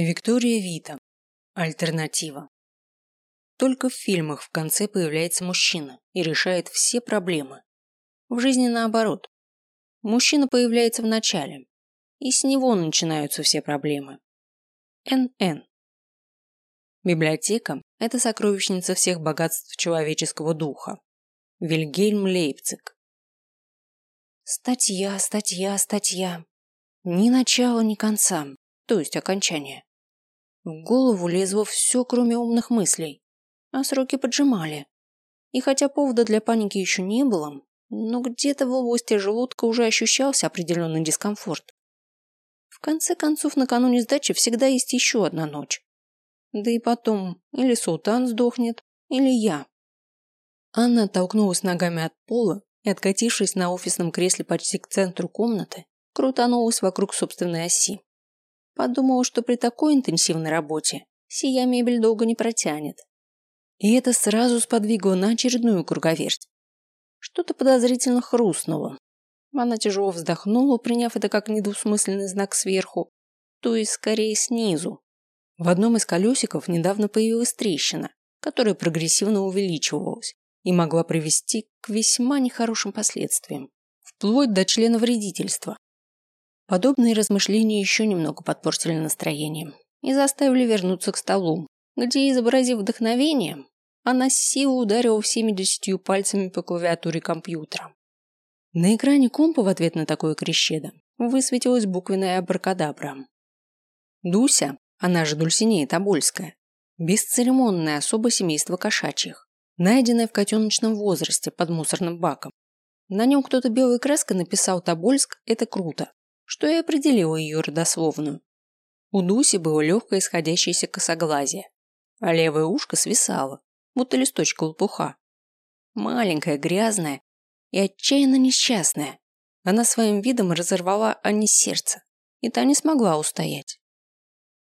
Виктория Вита. Альтернатива. Только в фильмах в конце появляется мужчина и решает все проблемы. В жизни наоборот. Мужчина появляется в начале, и с него начинаются все проблемы. Н.Н. Библиотека – это сокровищница всех богатств человеческого духа. Вильгельм Лейпциг. Статья, статья, статья. Ни начала, ни конца, то есть окончания. В голову лезло все, кроме умных мыслей, а сроки поджимали. И хотя повода для паники еще не было, но где-то в области желудка уже ощущался определенный дискомфорт. В конце концов, накануне сдачи всегда есть еще одна ночь. Да и потом, или султан сдохнет, или я. Анна оттолкнулась ногами от пола и, откатившись на офисном кресле почти к центру комнаты, крутанулась вокруг собственной оси. Подумала, что при такой интенсивной работе сия мебель долго не протянет. И это сразу сподвигло на очередную круговерть. Что-то подозрительно хрустнуло. Она тяжело вздохнула, приняв это как недвусмысленный знак сверху, то есть скорее снизу. В одном из колесиков недавно появилась трещина, которая прогрессивно увеличивалась и могла привести к весьма нехорошим последствиям, вплоть до члена вредительства. Подобные размышления еще немного подпортили настроение и заставили вернуться к столу, где, изобразив вдохновение, она с силой ударила всеми десятью пальцами по клавиатуре компьютера. На экране компа в ответ на такое крещедо высветилась буквенная абракадабра. Дуся, она же Дульсинея Тобольская, бесцеремонная особа семейства кошачьих, найденная в котеночном возрасте под мусорным баком. На нем кто-то белой краской написал «Тобольск – это круто», что и определило ее родословную. У Дуси было легкое исходящееся косоглазие, а левое ушко свисало, будто листочка лопуха. Маленькая, грязная и отчаянно несчастная. Она своим видом разорвала Анне сердце, и та не смогла устоять.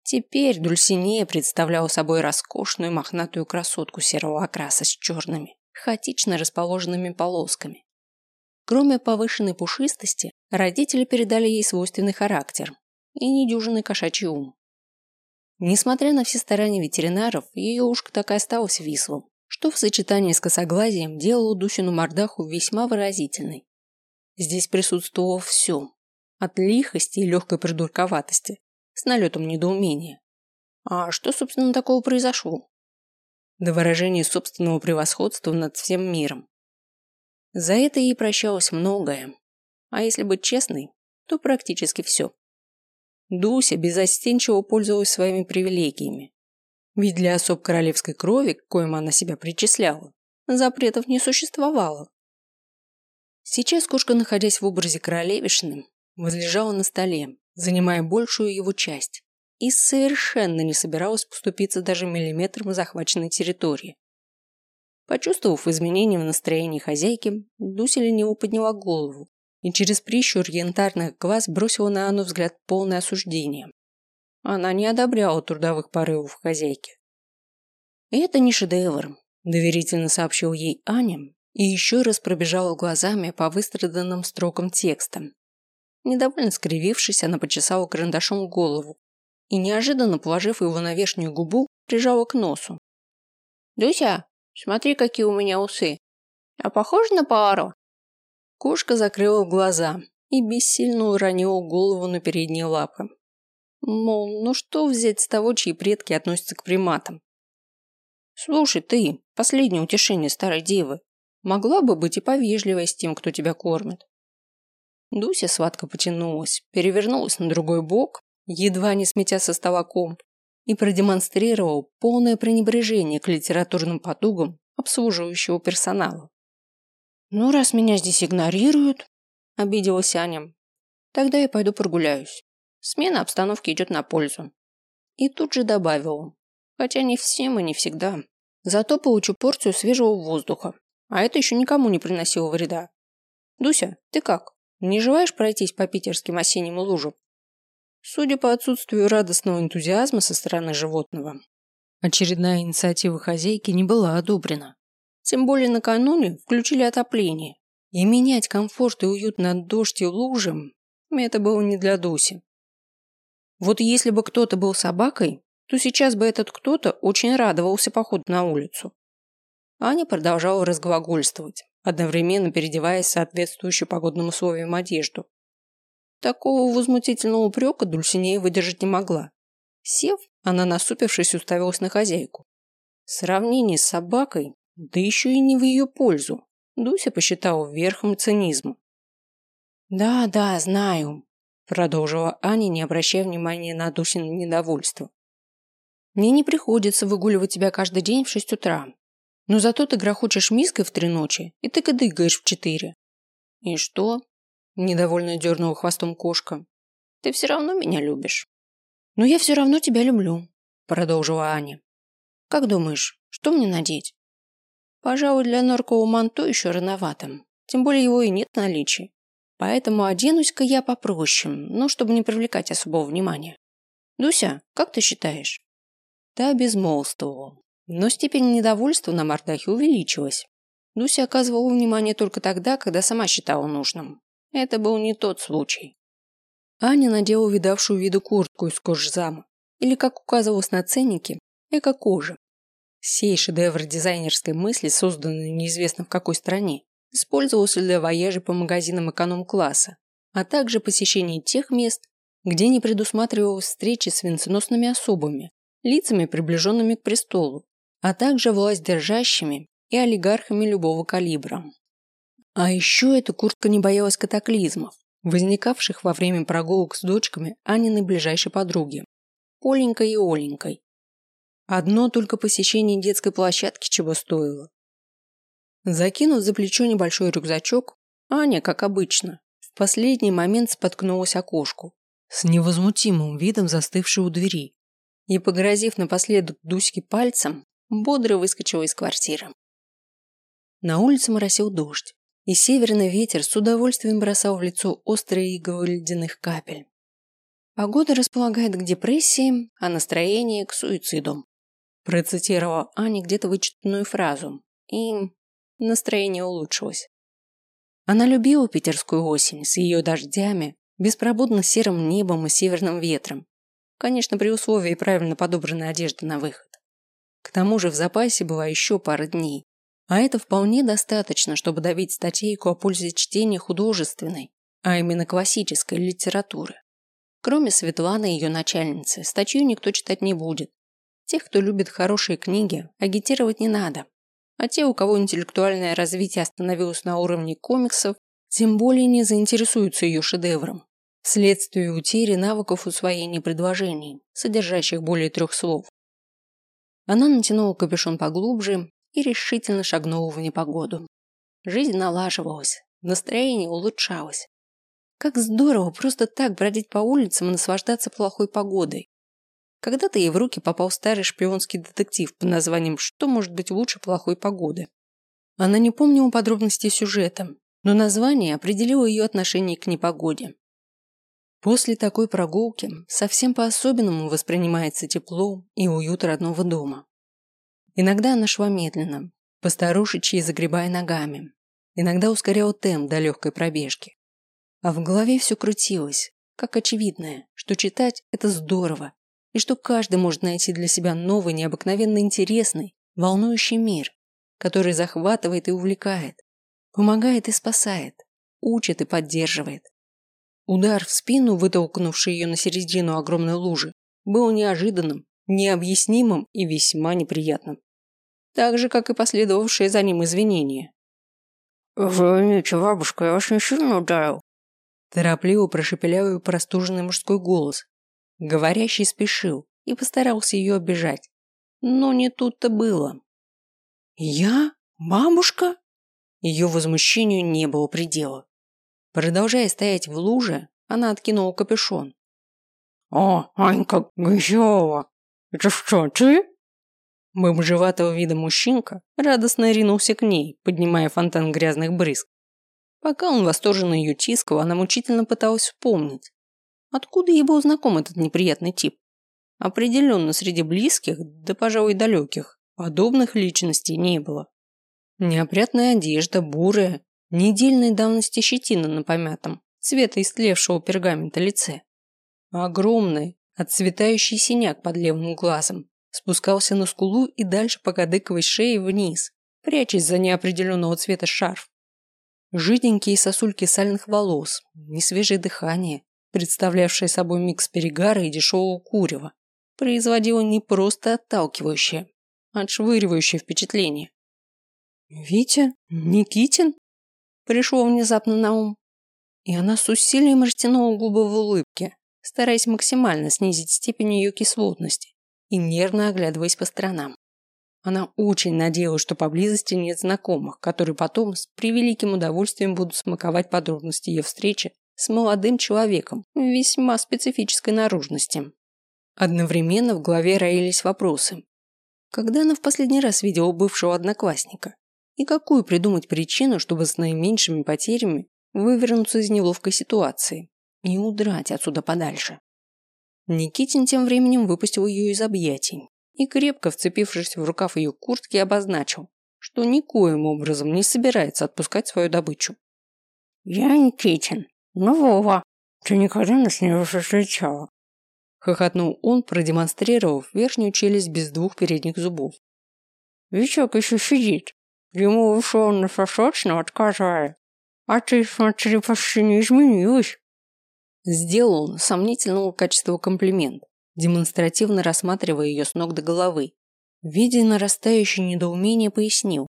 Теперь Дульсинея представляла собой роскошную мохнатую красотку серого окраса с черными, хаотично расположенными полосками. Кроме повышенной пушистости, родители передали ей свойственный характер и недюжинный кошачий ум. Несмотря на все старания ветеринаров, ее ушко так и осталось вислым, что в сочетании с косоглазием делало Дусину мордаху весьма выразительной. Здесь присутствовало все, от лихости и легкой придурковатости, с налетом недоумения. А что, собственно, такого произошло? До выражения собственного превосходства над всем миром. За это ей прощалось многое. А если быть честной, то практически все. Дуся безостенчиво пользовалась своими привилегиями. Ведь для особ королевской крови, к коим она себя причисляла, запретов не существовало. Сейчас кошка, находясь в образе королевишны, возлежала на столе, занимая большую его часть, и совершенно не собиралась поступиться даже миллиметром захваченной территории. Почувствовав изменения в настроении хозяйки, Дуся лениво подняла голову и через прищур янтарных глаз бросила на Анну взгляд полное осуждение. Она не одобряла трудовых порывов хозяйки. «Это не шедевр», – доверительно сообщил ей Аня и еще раз пробежала глазами по выстраданным строкам текста. Недовольно скривившись, она почесала карандашом голову и, неожиданно положив его на верхнюю губу, прижала к носу. «Дуся, Смотри, какие у меня усы. А похож на пару?» Кошка закрыла глаза и бессильно уронила голову на передние лапы. Мол, ну что взять с того, чьи предки относятся к приматам? Слушай, ты, последнее утешение старой девы, могла бы быть и повежливой с тем, кто тебя кормит. Дуся сладко потянулась, перевернулась на другой бок, едва не сметя со стола комп, и продемонстрировал полное пренебрежение к литературным потугам обслуживающего персонала. «Ну, раз меня здесь игнорируют», – обиделась Аня, – «тогда я пойду прогуляюсь. Смена обстановки идет на пользу». И тут же добавила, хотя не всем и не всегда. Зато получу порцию свежего воздуха, а это еще никому не приносило вреда. «Дуся, ты как? Не желаешь пройтись по питерским осенним лужам?» Судя по отсутствию радостного энтузиазма со стороны животного, очередная инициатива хозяйки не была одобрена. Тем более накануне включили отопление. И менять комфорт и уют на дождь и лужам – это было не для Дуси. Вот если бы кто-то был собакой, то сейчас бы этот кто-то очень радовался походу на улицу. Аня продолжала разглагольствовать, одновременно переодеваясь в соответствующую погодным условиям одежду. Такого возмутительного упрека Дульсинея выдержать не могла. Сев, она насупившись уставилась на хозяйку. Сравнение с собакой, да еще и не в ее пользу, Дуся посчитала верхом цинизма. «Да, да, знаю», – продолжила Аня, не обращая внимания на Дусин недовольство. «Мне не приходится выгуливать тебя каждый день в шесть утра. Но зато ты грохочешь миской в три ночи, и ты кадыгаешь в четыре». «И что?» – недовольно дернула хвостом кошка. «Ты все равно меня любишь». «Но я все равно тебя люблю», – продолжила Аня. «Как думаешь, что мне надеть?» «Пожалуй, для норкового манто еще рановато, тем более его и нет в наличии. Поэтому оденусь-ка я попроще, ну, чтобы не привлекать особого внимания. Дуся, как ты считаешь?» Та безмолвствовала, но степень недовольства на мордахе увеличилась. Дуся оказывала внимание только тогда, когда сама считала нужным. Это был не тот случай. Аня надела видавшую виду куртку из кожзама, или, как указывалось на ценнике, эко-кожи. Сей шедевр дизайнерской мысли, созданный неизвестно в какой стране, использовался для вояжей по магазинам эконом-класса, а также посещения тех мест, где не предусматривалось встречи с венценосными особами, лицами, приближенными к престолу, а также власть держащими и олигархами любого калибра. А еще эта куртка не боялась катаклизмов, возникавших во время прогулок с дочками Аниной ближайшей подруги, Поленькой и Оленькой. Одно только посещение детской площадки чего стоило. Закинув за плечо небольшой рюкзачок, Аня, как обычно, в последний момент споткнулась о кошку, с невозмутимым видом застывшей у двери, и, погрозив напоследок Дуське пальцем, бодро выскочила из квартиры. На улице моросил дождь, и северный ветер с удовольствием бросал в лицо острые иглы ледяных капель. Погода располагает к депрессии, а настроение к суициду. Процитировала Аня где-то вычитанную фразу, и настроение улучшилось. Она любила питерскую осень с ее дождями, беспробудно серым небом и северным ветром. Конечно, при условии правильно подобранной одежды на выход. К тому же в запасе была еще пара дней, а это вполне достаточно, чтобы давить статейку о пользе чтения художественной, а именно классической литературы. Кроме Светланы, ее начальницы, статью никто читать не будет. Тех, кто любит хорошие книги, агитировать не надо. А те, у кого интеллектуальное развитие остановилось на уровне комиксов, тем более не заинтересуются ее шедевром. Вследствие утери навыков усвоения предложений, содержащих более трех слов. Она натянула капюшон поглубже и решительно шагнула в непогоду. Жизнь налаживалась, настроение улучшалось. Как здорово просто так бродить по улицам и наслаждаться плохой погодой. Когда-то ей в руки попал старый шпионский детектив под названием «Что может быть лучше плохой погоды?». Она не помнила подробностей сюжета, но название определило ее отношение к непогоде. После такой прогулки совсем по-особенному воспринимается тепло и уют родного дома. Иногда она шла медленно, постарушечьи загребая ногами. Иногда ускоряла темп до легкой пробежки. А в голове все крутилось, как очевидное, что читать – это здорово, и что каждый может найти для себя новый, необыкновенно интересный, волнующий мир, который захватывает и увлекает, помогает и спасает, учит и поддерживает. Удар в спину, вытолкнувший ее на середину огромной лужи, был неожиданным, необъяснимым и весьма неприятным так же, как и последовавшие за ним извинения. «Извините, бабушка, я не сильно ударил?» Торопливо прошепелял простуженный мужской голос. Говорящий спешил и постарался ее обижать. Но не тут-то было. «Я? Бабушка?» Ее возмущению не было предела. Продолжая стоять в луже, она откинула капюшон. «О, Анька Грязева, это что, ты?» Бомжеватого вида мужчинка радостно ринулся к ней, поднимая фонтан грязных брызг. Пока он восторженно ее тискал, она мучительно пыталась вспомнить, откуда был знаком этот неприятный тип. Определенно среди близких, да, пожалуй, далеких, подобных личностей не было. Неопрятная одежда, бурая, недельной давности щетина на помятом, цвета истлевшего пергамента лице. Огромные, Отцветающий синяк под левым глазом спускался на скулу и дальше по кадыковой шее вниз, прячась за неопределенного цвета шарф. Жиденькие сосульки сальных волос, несвежее дыхание, представлявшее собой микс перегара и дешевого курева, производило не просто отталкивающее, а отшвыривающее впечатление. «Витя? Никитин?» Пришло внезапно на ум. И она с усилием растянула губы в улыбке, стараясь максимально снизить степень ее кислотности и нервно оглядываясь по сторонам. Она очень надеялась, что поблизости нет знакомых, которые потом с превеликим удовольствием будут смаковать подробности ее встречи с молодым человеком весьма специфической наружности. Одновременно в голове роились вопросы. Когда она в последний раз видела бывшего одноклассника? И какую придумать причину, чтобы с наименьшими потерями вывернуться из неловкой ситуации и удрать отсюда подальше? Никитин тем временем выпустил ее из объятий и, крепко вцепившись в рукав ее куртки, обозначил, что никоим образом не собирается отпускать свою добычу. «Я Никитин. Ну, Вова, ты никогда нас не встречала?» Хохотнул он, продемонстрировав верхнюю челюсть без двух передних зубов. «Вичок еще сидит. Ему ушел на сосочно отказывая. А ты, смотри, почти не изменилась». Сделал он сомнительного качества комплимент, демонстративно рассматривая ее с ног до головы. Видя нарастающее недоумение, пояснил.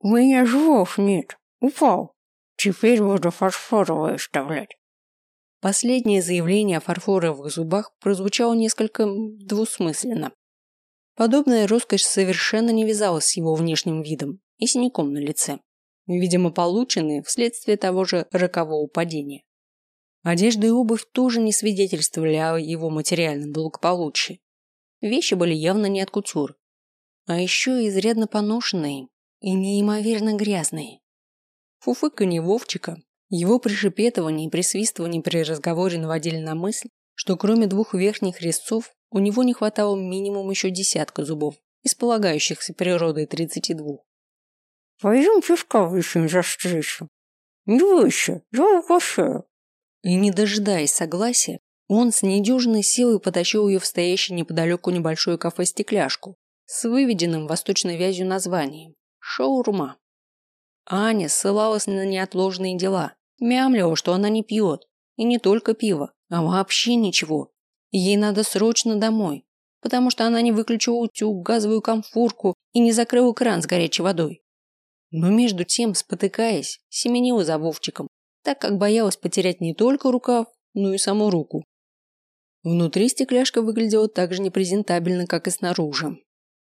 «У меня зубов нет. Упал. Теперь буду фарфоровые вставлять». Последнее заявление о фарфоровых зубах прозвучало несколько двусмысленно. Подобная роскошь совершенно не вязалась с его внешним видом и синяком на лице, видимо, полученные вследствие того же рокового падения. Одежда и обувь тоже не свидетельствовали о его материальном благополучии. Вещи были явно не от кутюр, а еще изрядно поношенные и неимоверно грязные. Фуфыканье Вовчика, его пришепетывание и присвистывание при разговоре наводили на мысль, что кроме двух верхних резцов у него не хватало минимум еще десятка зубов, из полагающихся природой 32. «Пойдем пивка выпьем за встречу. Не выше, я угощаю». И не дожидаясь согласия, он с недюжинной силой потащил ее в стоящее неподалеку небольшое кафе-стекляшку с выведенным восточной вязью названием «Шаурма». Аня ссылалась на неотложные дела, мямлила, что она не пьет, и не только пиво, а вообще ничего. Ей надо срочно домой, потому что она не выключила утюг, газовую комфорку и не закрыла кран с горячей водой. Но между тем, спотыкаясь, семенила за Вовчиком, так как боялась потерять не только рукав, но и саму руку. Внутри стекляшка выглядела так же непрезентабельно, как и снаружи.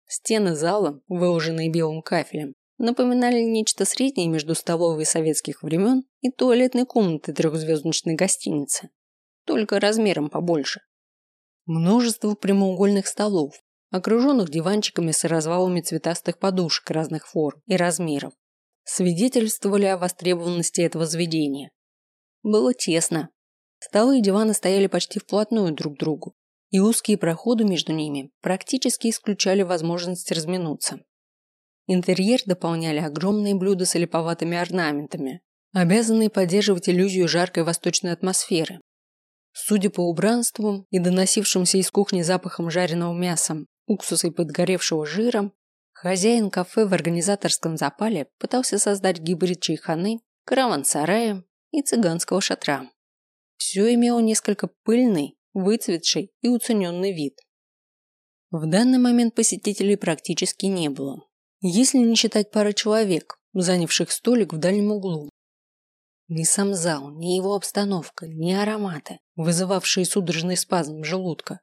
Стены зала, выложенные белым кафелем, напоминали нечто среднее между столовой советских времен и туалетной комнатой трехзвездочной гостиницы, только размером побольше. Множество прямоугольных столов, окруженных диванчиками с развалами цветастых подушек разных форм и размеров, свидетельствовали о востребованности этого заведения. Было тесно. Столы и диваны стояли почти вплотную друг к другу, и узкие проходы между ними практически исключали возможность разминуться. Интерьер дополняли огромные блюда с липоватыми орнаментами, обязанные поддерживать иллюзию жаркой восточной атмосферы. Судя по убранству и доносившимся из кухни запахом жареного мяса, уксуса и подгоревшего жира, хозяин кафе в организаторском запале пытался создать гибрид чайханы, караван-сарая и цыганского шатра. Все имело несколько пыльный, выцветший и уцененный вид. В данный момент посетителей практически не было, если не считать пары человек, занявших столик в дальнем углу. Ни сам зал, ни его обстановка, ни ароматы, вызывавшие судорожный спазм желудка,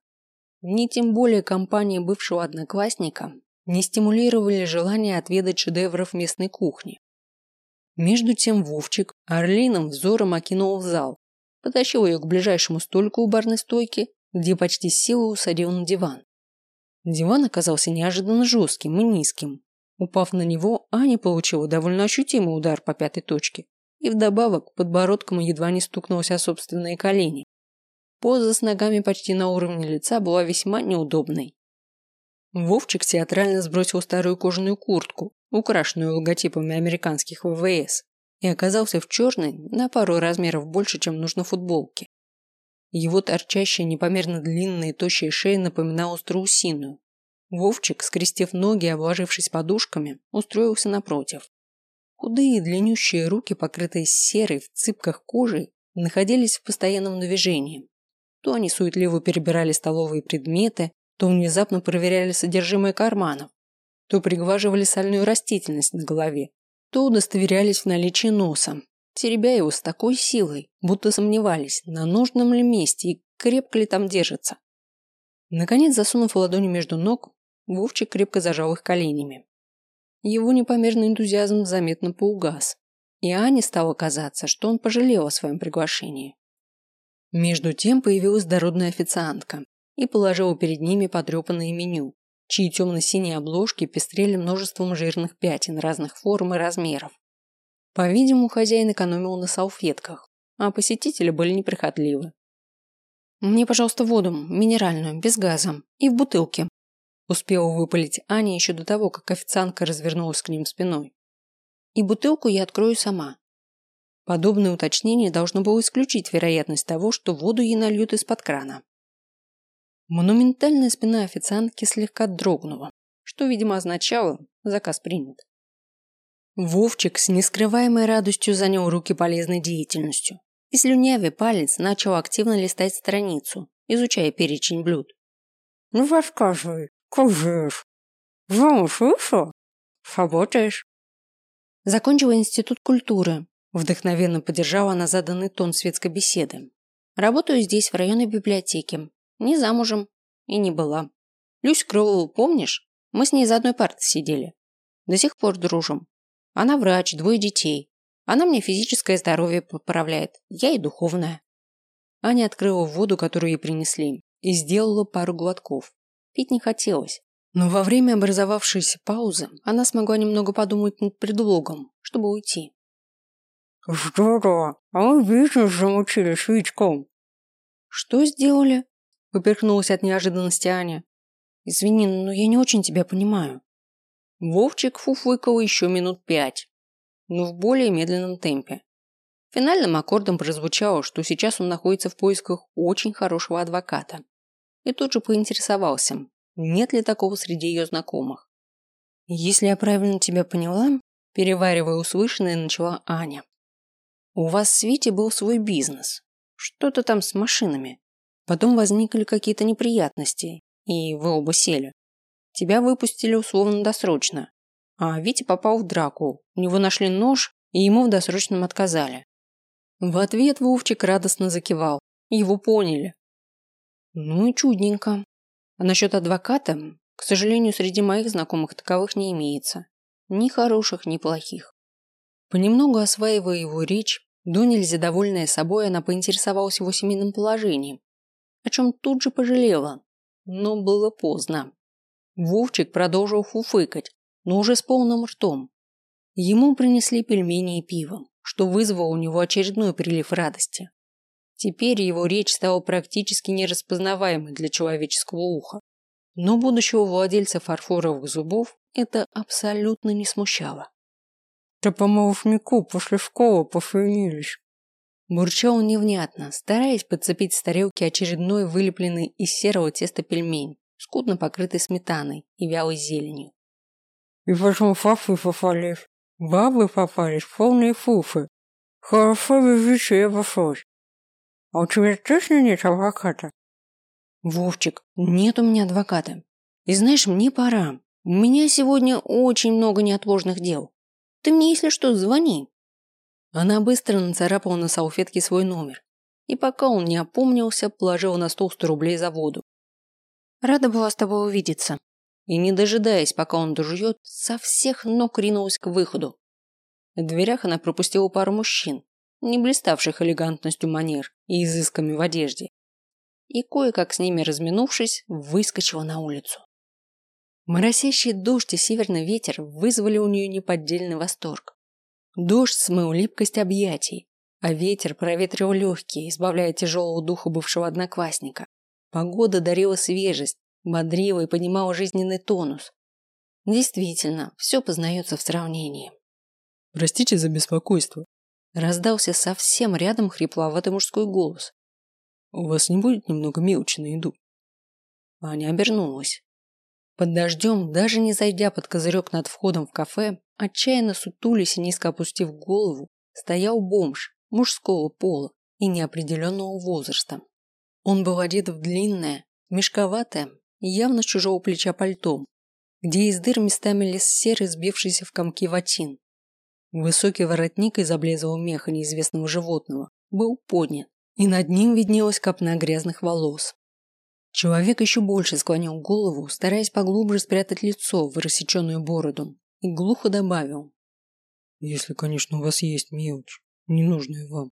ни тем более компания бывшего одноклассника не стимулировали желание отведать шедевров местной кухни. Между тем Вовчик орлиным взором окинул зал, потащил ее к ближайшему столику у барной стойки, где почти силой усадил на диван. Диван оказался неожиданно жестким и низким. Упав на него, Аня получила довольно ощутимый удар по пятой точке и вдобавок подбородком едва не стукнулась о собственные колени. Поза с ногами почти на уровне лица была весьма неудобной. Вовчик театрально сбросил старую кожаную куртку, украшенную логотипами американских ВВС, и оказался в черной на пару размеров больше, чем нужно футболке. Его торчащая непомерно длинная и тощая шея напоминала страусиную. Вовчик, скрестив ноги и обложившись подушками, устроился напротив. Худые длиннющие руки, покрытые серой в цыпках кожей, находились в постоянном движении. То они суетливо перебирали столовые предметы, то внезапно проверяли содержимое карманов, то приглаживали сальную растительность на голове, то удостоверялись в наличии носа, теребя его с такой силой, будто сомневались, на нужном ли месте и крепко ли там держится. Наконец, засунув ладони между ног, Вовчик крепко зажал их коленями. Его непомерный энтузиазм заметно поугас, и Ане стало казаться, что он пожалел о своем приглашении. Между тем появилась дородная официантка и положила перед ними потрепанное меню, чьи темно-синие обложки пестрели множеством жирных пятен разных форм и размеров. По-видимому, хозяин экономил на салфетках, а посетители были неприхотливы. «Мне, пожалуйста, воду, минеральную, без газа, и в бутылке», успела выпалить Аня еще до того, как официантка развернулась к ним спиной. «И бутылку я открою сама». Подобное уточнение должно было исключить вероятность того, что воду ей нальют из-под крана. Монументальная спина официантки слегка дрогнула, что, видимо, означало «заказ принят». Вовчик с нескрываемой радостью занял руки полезной деятельностью и слюнявый палец начал активно листать страницу, изучая перечень блюд. «Ну, рассказывай, живешь? Замуж вышел? Работаешь?» Закончила институт культуры. Вдохновенно поддержала она заданный тон светской беседы. Работаю здесь, в районной библиотеке, не замужем. И не была. Люсь Крылову помнишь? Мы с ней за одной партой сидели. До сих пор дружим. Она врач, двое детей. Она мне физическое здоровье поправляет. Я и духовное. Аня открыла воду, которую ей принесли, и сделала пару глотков. Пить не хотелось. Но во время образовавшейся паузы она смогла немного подумать над предлогом, чтобы уйти. «Здорово! А мы бизнес замучили с Витьком!» «Что сделали?» Поперхнулась от неожиданности Аня. Извини, но я не очень тебя понимаю. Вовчик фуфыкал еще минут пять, но в более медленном темпе. Финальным аккордом прозвучало, что сейчас он находится в поисках очень хорошего адвоката. И тут же поинтересовался, нет ли такого среди ее знакомых. «Если я правильно тебя поняла», переваривая услышанное, начала Аня. «У вас с Витей был свой бизнес. Что-то там с машинами. Потом возникли какие-то неприятности, и вы оба сели. Тебя выпустили условно-досрочно. А Витя попал в драку. У него нашли нож, и ему в досрочном отказали. В ответ Вовчик радостно закивал. Его поняли. Ну и чудненько. А насчет адвоката, к сожалению, среди моих знакомых таковых не имеется. Ни хороших, ни плохих. Понемногу осваивая его речь, до нельзя довольная собой, она поинтересовалась его семейным положением о чем тут же пожалела. Но было поздно. Вовчик продолжил фуфыкать, но уже с полным ртом. Ему принесли пельмени и пиво, что вызвало у него очередной прилив радости. Теперь его речь стала практически нераспознаваемой для человеческого уха. Но будущего владельца фарфоровых зубов это абсолютно не смущало. «Да по малышнику после школы пошевелились. Бурчал невнятно, стараясь подцепить с тарелки очередной вылепленный из серого теста пельмень, скудно покрытый сметаной и вялой зеленью. И потом фафы попались. Бабы попались, полные фуфы. Хорошо везучая я пошлось. А у тебя точно нет адвоката? Вовчик, нет у меня адвоката. И знаешь, мне пора. У меня сегодня очень много неотложных дел. Ты мне, если что, звони. Она быстро нацарапала на салфетке свой номер. И пока он не опомнился, положила на стол 100 рублей за воду. Рада была с тобой увидеться. И не дожидаясь, пока он дожует, со всех ног ринулась к выходу. В дверях она пропустила пару мужчин, не блиставших элегантностью манер и изысками в одежде. И кое-как с ними разминувшись, выскочила на улицу. Моросящий дождь и северный ветер вызвали у нее неподдельный восторг. Дождь смыл липкость объятий, а ветер проветрил легкие, избавляя тяжелого духа бывшего одноклассника. Погода дарила свежесть, бодрила и поднимала жизненный тонус. Действительно, все познается в сравнении. «Простите за беспокойство», раздался совсем рядом хрипловатый мужской голос. У вас не будет немного мелочи на еду? Аня обернулась. Под дождем, даже не зайдя под козырек над входом в кафе, отчаянно сутулись и низко опустив голову, стоял бомж мужского пола и неопределенного возраста. Он был одет в длинное, мешковатое, явно с чужого плеча пальто, где из дыр местами лез серый, сбившийся в комки ватин. Высокий воротник из облезлого меха неизвестного животного был поднят, и над ним виднелась копна грязных волос. Человек еще больше склонил голову, стараясь поглубже спрятать лицо в рассеченную бороду, и глухо добавил. «Если, конечно, у вас есть мелочь, ненужная вам».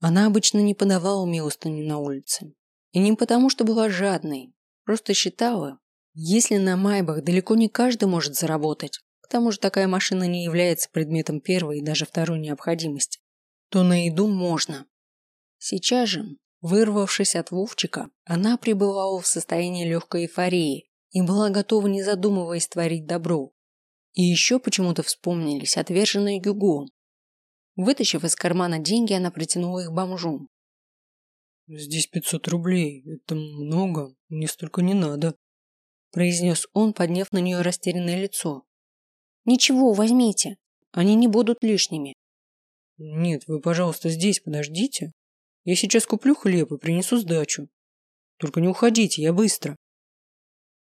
Она обычно не подавала милостыню на улице. И не потому, что была жадной, просто считала, если на майбах далеко не каждый может заработать, к тому же такая машина не является предметом первой и даже второй необходимости, то на еду можно. Сейчас же, вырвавшись от Вовчика, она пребывала в состоянии легкой эйфории и была готова, не задумываясь, творить добро. И еще почему-то вспомнились отверженные Гюго. Вытащив из кармана деньги, она протянула их бомжу. «Здесь пятьсот рублей. Это много. Мне столько не надо», произнес он, подняв на нее растерянное лицо. Ничего, возьмите. Они не будут лишними. Нет, вы, пожалуйста, здесь подождите. Я сейчас куплю хлеб и принесу сдачу. Только не уходите, я быстро.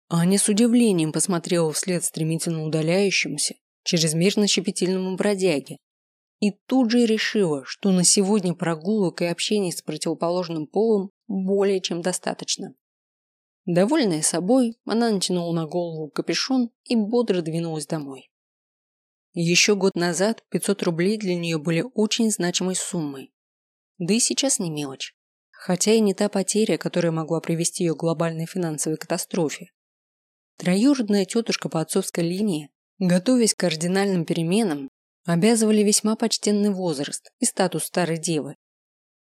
Аня с удивлением посмотрела вслед стремительно удаляющемуся, чрезмерно щепетильному бродяге и тут же решила, что на сегодня прогулок и общений с противоположным полом более чем достаточно. Довольная собой, она натянула на голову капюшон и бодро двинулась домой. Еще год назад 500 рублей для нее были очень значимой суммой. Да и сейчас не мелочь. Хотя и не та потеря, которая могла привести ее к глобальной финансовой катастрофе. Троюродная тетушка по отцовской линии, готовясь к кардинальным переменам, обязывали весьма почтенный возраст и статус старой девы.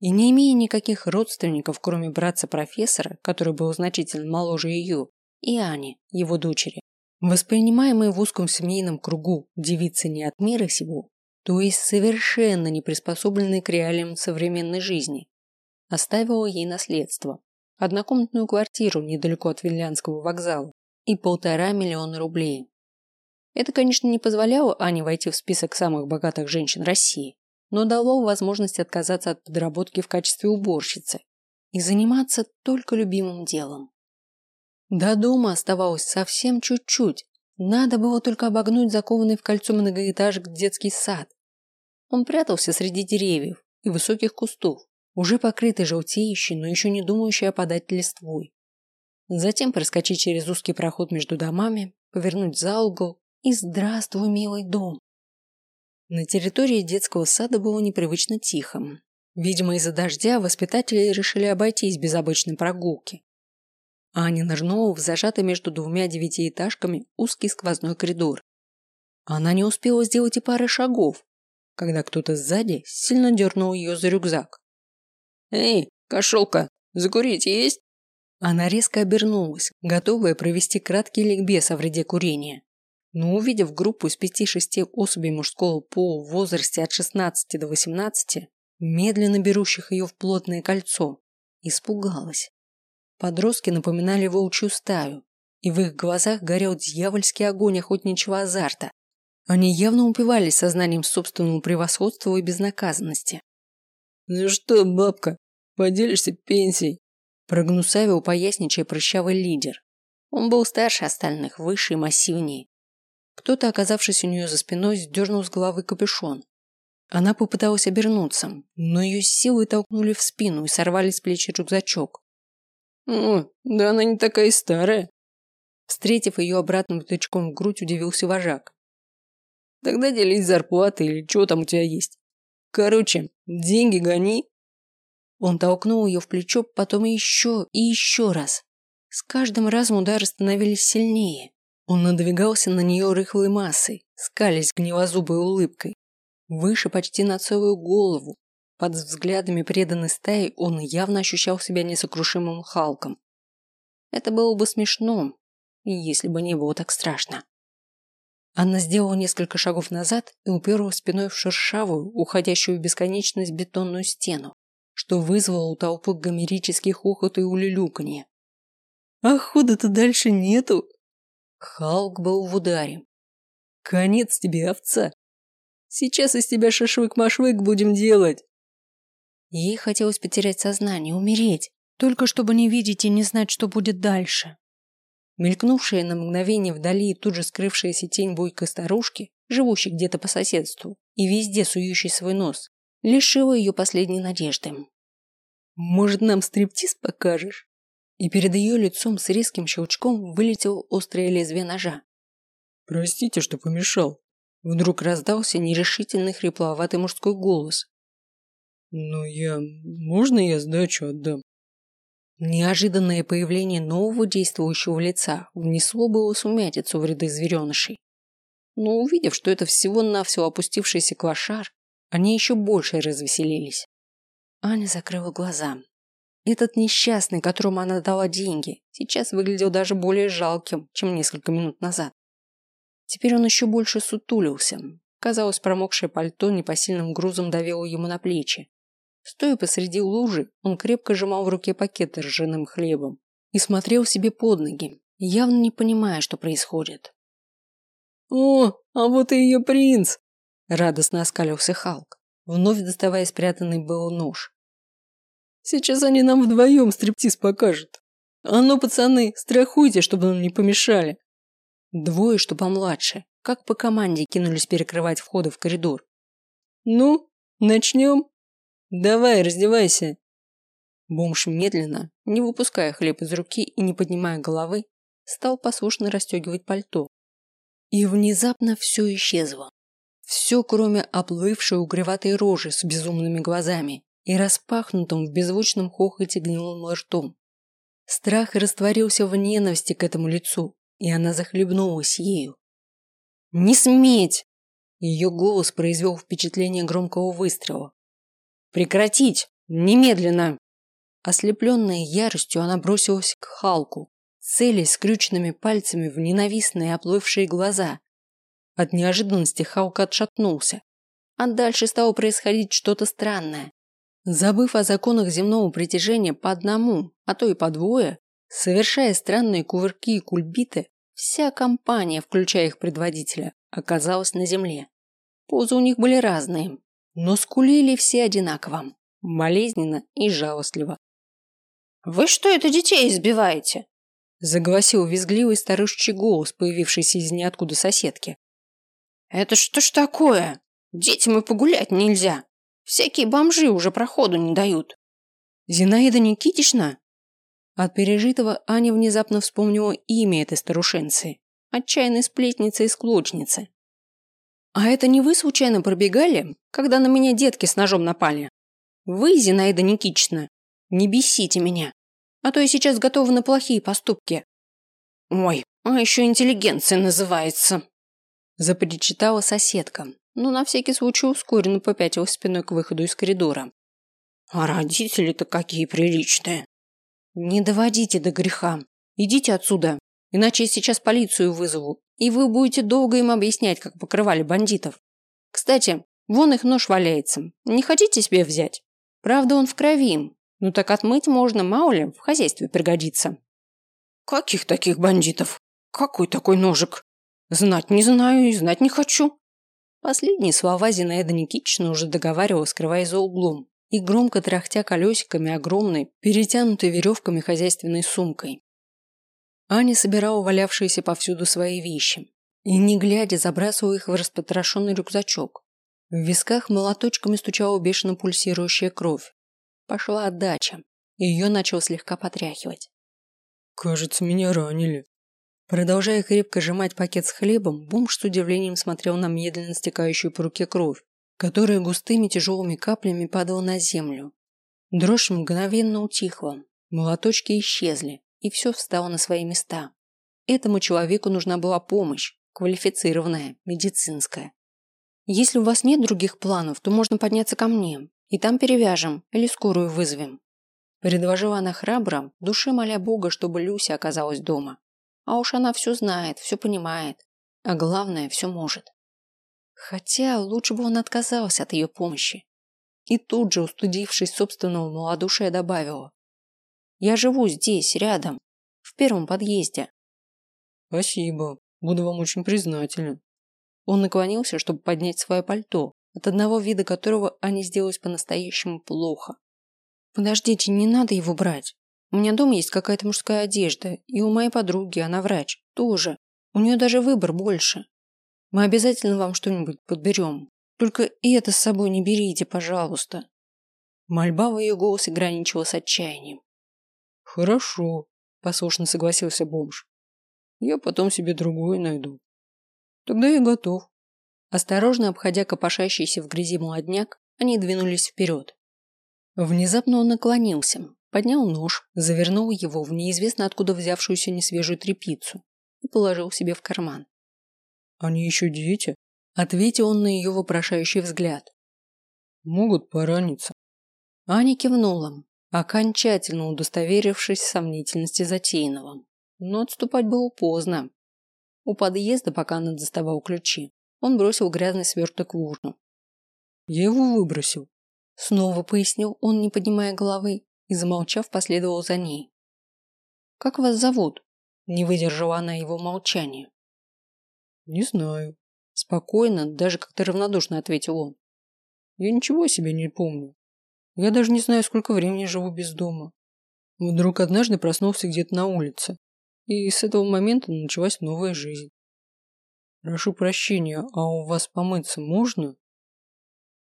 И не имея никаких родственников, кроме братца-профессора, который был значительно моложе ее, и Ани, его дочери, Воспринимаемые в узком семейном кругу девицы не от мира сего, то есть совершенно не приспособленные к реалиям современной жизни, оставила ей наследство, однокомнатную квартиру недалеко от Винлянского вокзала и полтора миллиона рублей. Это, конечно, не позволяло Ане войти в список самых богатых женщин России, но дало возможность отказаться от подработки в качестве уборщицы и заниматься только любимым делом. До дома оставалось совсем чуть-чуть. Надо было только обогнуть закованный в кольцо многоэтажек детский сад. Он прятался среди деревьев и высоких кустов, уже покрытый желтеющей, но еще не думающей опадать листвой. Затем проскочить через узкий проход между домами, повернуть за угол и здравствуй, милый дом. На территории детского сада было непривычно тихо. Видимо, из-за дождя воспитатели решили обойтись без обычной прогулки Аня нырнула в зажатый между двумя девятиэтажками узкий сквозной коридор. Она не успела сделать и пары шагов, когда кто-то сзади сильно дернул ее за рюкзак. «Эй, кошелка, закурить есть?» Она резко обернулась, готовая провести краткий ликбез о вреде курения. Но увидев группу из пяти-шести особей мужского пола в возрасте от 16 до 18, медленно берущих ее в плотное кольцо, испугалась. Подростки напоминали волчью стаю, и в их глазах горел дьявольский огонь охотничьего азарта. Они явно упивались сознанием собственного превосходства и безнаказанности. «Ну что, бабка, поделишься пенсией?» прогнусавил поясничая прыщавый лидер. Он был старше остальных, выше и массивнее. Кто-то, оказавшись у нее за спиной, сдернул с головы капюшон. Она попыталась обернуться, но ее силой толкнули в спину и сорвали с плечи рюкзачок. «О, да она не такая старая!» Встретив ее обратным тычком в грудь, удивился вожак. «Тогда делись зарплатой или что там у тебя есть. Короче, деньги гони!» Он толкнул ее в плечо, потом еще и еще раз. С каждым разом удары становились сильнее. Он надвигался на нее рыхлой массой, скались гнилозубой улыбкой. Выше почти на целую голову, под взглядами преданной стаи он явно ощущал себя несокрушимым Халком. Это было бы смешно, если бы не было так страшно. Анна сделала несколько шагов назад и уперлась спиной в шершавую, уходящую в бесконечность бетонную стену. что вызвало у толпы гомерический хохот и улюлюканье. «А хода-то дальше нету!» Халк был в ударе. «Конец тебе, овца! Сейчас из тебя шашлык-машлык будем делать!» Ей хотелось потерять сознание, умереть, только чтобы не видеть и не знать, что будет дальше. Мелькнувшая на мгновение вдали и тут же скрывшаяся тень бойкой старушки, живущей где-то по соседству и везде сующей свой нос, лишила ее последней надежды. «Может, нам стриптиз покажешь?» И перед ее лицом с резким щелчком вылетело острое лезвие ножа. «Простите, что помешал». Вдруг раздался нерешительный хрипловатый мужской голос, «Но я... Можно я сдачу отдам?» Неожиданное появление нового действующего лица внесло было сумятицу в ряды зверенышей. Но увидев, что это всего-навсего опустившийся клошар, они еще больше развеселились. Аня закрыла глаза. Этот несчастный, которому она дала деньги, сейчас выглядел даже более жалким, чем несколько минут назад. Теперь он еще больше сутулился. Казалось, промокшее пальто непосильным грузом давило ему на плечи. Стоя посреди лужи, он крепко сжимал в руке пакет с ржаным хлебом и смотрел себе под ноги, явно не понимая, что происходит. «О, а вот и ее принц!» – радостно оскалился Халк, вновь доставая спрятанный был нож. «Сейчас они нам вдвоем стриптиз покажут. А ну, пацаны, страхуйте, чтобы нам не помешали!» Двое, что помладше, как по команде кинулись перекрывать входы в коридор. «Ну, начнем?» Давай, раздевайся. Бомж медленно, не выпуская хлеб из руки и не поднимая головы, стал послушно расстегивать пальто. И внезапно все исчезло. Все, кроме оплывшей угреватой рожи с безумными глазами и распахнутым в беззвучном хохоте гнилым ртом. Страх растворился в ненависти к этому лицу, и она захлебнулась ею. «Не сметь!» Ее голос произвел впечатление громкого выстрела, Прекратить! Немедленно!» Ослепленная яростью, она бросилась к Халку, целясь скрюченными пальцами в ненавистные оплывшие глаза. От неожиданности Халк отшатнулся. А дальше стало происходить что-то странное. Забыв о законах земного притяжения по одному, а то и по двое, совершая странные кувырки и кульбиты, вся компания, включая их предводителя, оказалась на земле. Позы у них были разные, но скулили все одинаково, болезненно и жалостливо. «Вы что это детей избиваете?» загласил визгливый старушечий голос, появившийся из ниоткуда соседки. «Это что ж такое? Детям и погулять нельзя. Всякие бомжи уже проходу не дают». «Зинаида Никитична?» От пережитого Аня внезапно вспомнила имя этой старушенцы, отчаянной сплетницы и склочницы. «А это не вы случайно пробегали, когда на меня детки с ножом напали? Вы, Зинаида Никитична, не бесите меня, а то я сейчас готова на плохие поступки». «Ой, а еще интеллигенция называется», – запричитала соседка, но на всякий случай ускоренно попятилась спиной к выходу из коридора. «А родители-то какие приличные!» «Не доводите до греха. Идите отсюда, иначе я сейчас полицию вызову и вы будете долго им объяснять, как покрывали бандитов. Кстати, вон их нож валяется. Не хотите себе взять? Правда, он в крови. Ну так отмыть можно, мало ли, в хозяйстве пригодится. Каких таких бандитов? Какой такой ножик? Знать не знаю и знать не хочу. Последние слова Зинаида Никитична уже договаривала, скрываясь за углом и громко трахтя колесиками огромной, перетянутой веревками хозяйственной сумкой. Аня собирала валявшиеся повсюду свои вещи и, не глядя, забрасывала их в распотрошенный рюкзачок. В висках молоточками стучала бешено пульсирующая кровь. Пошла отдача, и ее начал слегка потряхивать. «Кажется, меня ранили». Продолжая крепко сжимать пакет с хлебом, бомж с удивлением смотрел на медленно стекающую по руке кровь, которая густыми тяжелыми каплями падала на землю. Дрожь мгновенно утихла, молоточки исчезли, и все встало на свои места. Этому человеку нужна была помощь, квалифицированная, медицинская. Если у вас нет других планов, то можно подняться ко мне, и там перевяжем или скорую вызовем. Предложила она храбро, душе моля Бога, чтобы Люся оказалась дома. А уж она все знает, все понимает, а главное, все может. Хотя лучше бы он отказался от ее помощи. И тут же, устудившись собственного малодушия, добавила. «Я живу здесь, рядом, в первом подъезде». «Спасибо. Буду вам очень признателен». Он наклонился, чтобы поднять свое пальто, от одного вида которого Ане сделалось по-настоящему плохо. «Подождите, не надо его брать. У меня дома есть какая-то мужская одежда, и у моей подруги, она врач, тоже. У нее даже выбор больше. Мы обязательно вам что-нибудь подберем. Только и это с собой не берите, пожалуйста». Мольба в ее голосе граничила с отчаянием. «Хорошо», – послушно согласился бомж. «Я потом себе другой найду. Тогда я готов». Осторожно обходя копошащийся в грязи молодняк, они двинулись вперед. Внезапно он наклонился, поднял нож, завернул его в неизвестно откуда взявшуюся несвежую тряпицу и положил себе в карман. «Они еще дети?» – ответил он на ее вопрошающий взгляд. «Могут пораниться». Аня кивнула, окончательно удостоверившись в сомнительности затеянного. Но отступать было поздно. У подъезда, пока она доставала ключи, он бросил грязный сверток в урну. «Я его выбросил», – снова пояснил он, не поднимая головы, и, замолчав, последовал за ней. «Как вас зовут?» – не выдержала она его молчания. «Не знаю», – спокойно, даже как-то равнодушно ответил он. «Я ничего себе не помню. Я даже не знаю, сколько времени живу без дома. Вдруг однажды проснулся где-то на улице, и с этого момента началась новая жизнь. Прошу прощения, а у вас помыться можно?»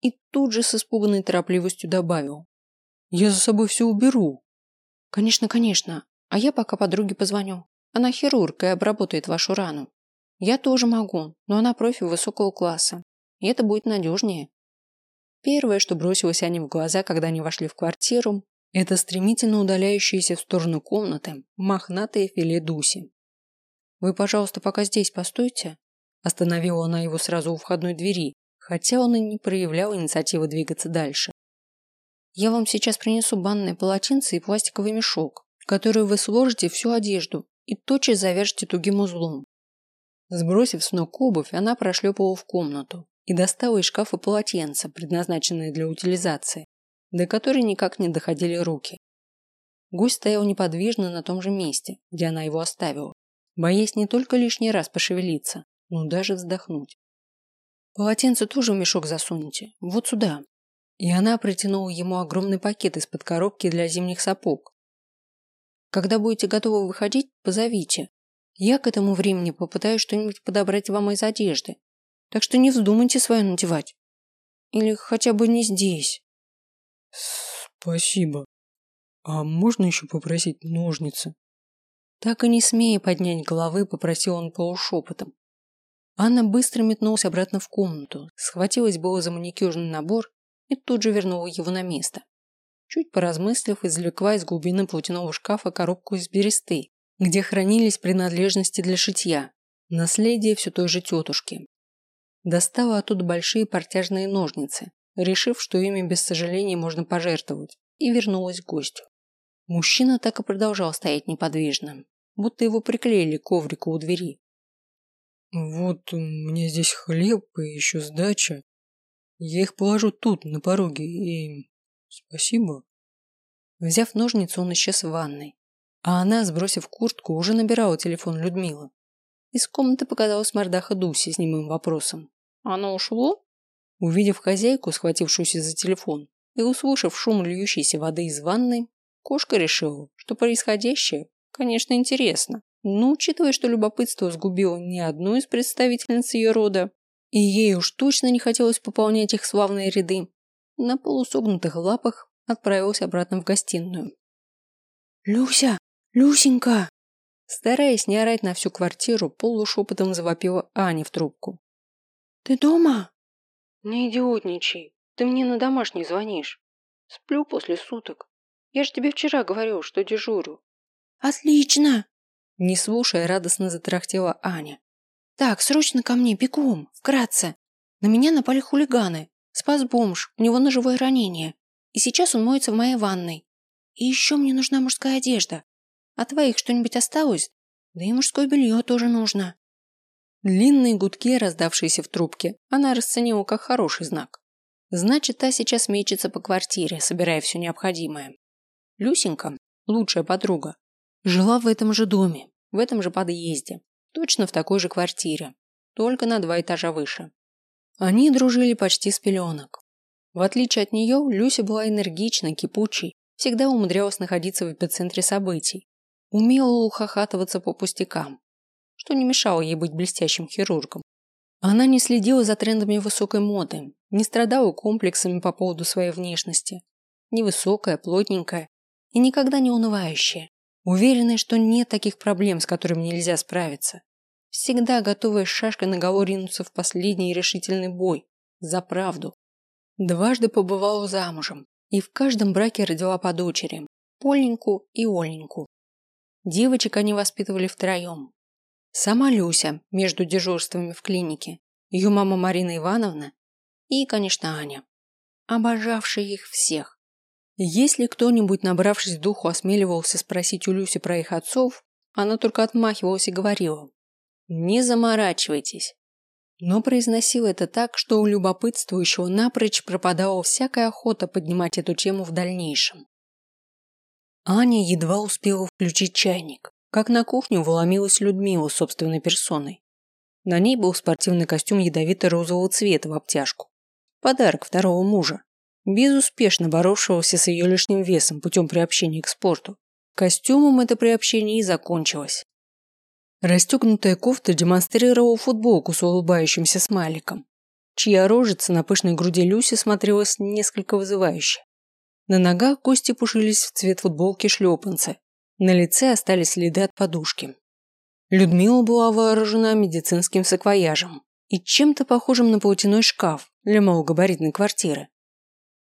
И тут же с испуганной торопливостью добавил. Я за собой все уберу. Конечно, конечно. А я пока подруге позвоню. Она хирург и обработает вашу рану. Я тоже могу, но она профи высокого класса. И это будет надежнее. Первое, что бросилось Ане в глаза, когда они вошли в квартиру, это стремительно удаляющиеся в сторону комнаты мохнатые филе Дуси. «Вы, пожалуйста, пока здесь постойте», остановила она его сразу у входной двери, хотя он и не проявлял инициативы двигаться дальше. Я вам сейчас принесу банное полотенце и пластиковый мешок, в который вы сложите всю одежду и тотчас завяжете тугим узлом. Сбросив с ног обувь, она прошлепала в комнату и достала из шкафа полотенце, предназначенное для утилизации, до которой никак не доходили руки. Гость стоял неподвижно на том же месте, где она его оставила, боясь не только лишний раз пошевелиться, но даже вздохнуть. Полотенце тоже в мешок засунете, вот сюда, и она протянула ему огромный пакет из-под коробки для зимних сапог. Когда будете готовы выходить, позовите. Я к этому времени попытаюсь что-нибудь подобрать вам из одежды. Так что не вздумайте свое надевать. Или хотя бы не здесь. Спасибо. А можно еще попросить ножницы? Так и не смея поднять головы, попросил он полушепотом. Анна быстро метнулась обратно в комнату, схватилась было за маникюрный набор и тут же вернула его на место. Чуть поразмыслив, извлекла из глубины платяного шкафа коробку из бересты, где хранились принадлежности для шитья, наследие все той же тетушки. Достала оттуда большие портяжные ножницы, решив, что ими без сожаления можно пожертвовать, и вернулась к гостю. Мужчина так и продолжал стоять неподвижно, будто его приклеили к коврику у двери. «Вот у меня здесь хлеб и еще сдача», я их положу тут, на пороге, и... Спасибо. Взяв ножницы, он исчез в ванной. А она, сбросив куртку, уже набирала телефон Людмилы. Из комнаты показалась мордаха Дуси с немым вопросом. «Оно ушло?» Увидев хозяйку, схватившуюся за телефон, и услышав шум льющейся воды из ванной, кошка решила, что происходящее, конечно, интересно, но учитывая, что любопытство сгубило не одну из представительниц ее рода, и ей уж точно не хотелось пополнять их славные ряды, на полусогнутых лапах отправилась обратно в гостиную. «Люся! Люсенька!» Стараясь не орать на всю квартиру, полушепотом завопила Аня в трубку. «Ты дома?» «Не идиотничай. Ты мне на домашний звонишь. Сплю после суток. Я же тебе вчера говорил, что дежурю». «Отлично!» Не слушая, радостно затрахтела Аня. «Так, срочно ко мне, бегом, вкратце. На меня напали хулиганы. Спас бомж, у него ножевое ранение. И сейчас он моется в моей ванной. И еще мне нужна мужская одежда. А твоих что-нибудь осталось? Да и мужское белье тоже нужно». Длинные гудки, раздавшиеся в трубке, она расценила как хороший знак. Значит, та сейчас мечется по квартире, собирая все необходимое. Люсенька, лучшая подруга, жила в этом же доме, в этом же подъезде, точно в такой же квартире, только на два этажа выше. Они дружили почти с пеленок. В отличие от нее, Люся была энергичной, кипучей, всегда умудрялась находиться в эпицентре событий, умела ухахатываться по пустякам, что не мешало ей быть блестящим хирургом. Она не следила за трендами высокой моды, не страдала комплексами по поводу своей внешности. Невысокая, плотненькая и никогда не унывающая, уверенная, что нет таких проблем, с которыми нельзя справиться. Всегда готовая с шашкой наголо ринуться в последний решительный бой. За правду. Дважды побывала замужем и в каждом браке родила по дочери – Поленьку и Оленьку. Девочек они воспитывали втроем. Сама Люся между дежурствами в клинике, ее мама Марина Ивановна и, конечно, Аня, обожавшая их всех. Если кто-нибудь, набравшись духу, осмеливался спросить у Люси про их отцов, она только отмахивалась и говорила «Не заморачивайтесь, но произносил это так, что у любопытствующего напрочь пропадала всякая охота поднимать эту тему в дальнейшем. Аня едва успела включить чайник, как на кухню выломилась Людмила собственной персоной. На ней был спортивный костюм ядовито-розового цвета в обтяжку. Подарок второго мужа, безуспешно боровшегося с ее лишним весом путем приобщения к спорту. Костюмом это приобщение и закончилось. Расстегнутая кофта демонстрировала футболку с улыбающимся смайликом, чья рожица на пышной груди Люси смотрелась несколько вызывающе. На ногах кости пушились в цвет футболки шлепанцы, на лице остались следы от подушки. Людмила была вооружена медицинским саквояжем и чем-то похожим на платяной шкаф для малогабаритной квартиры.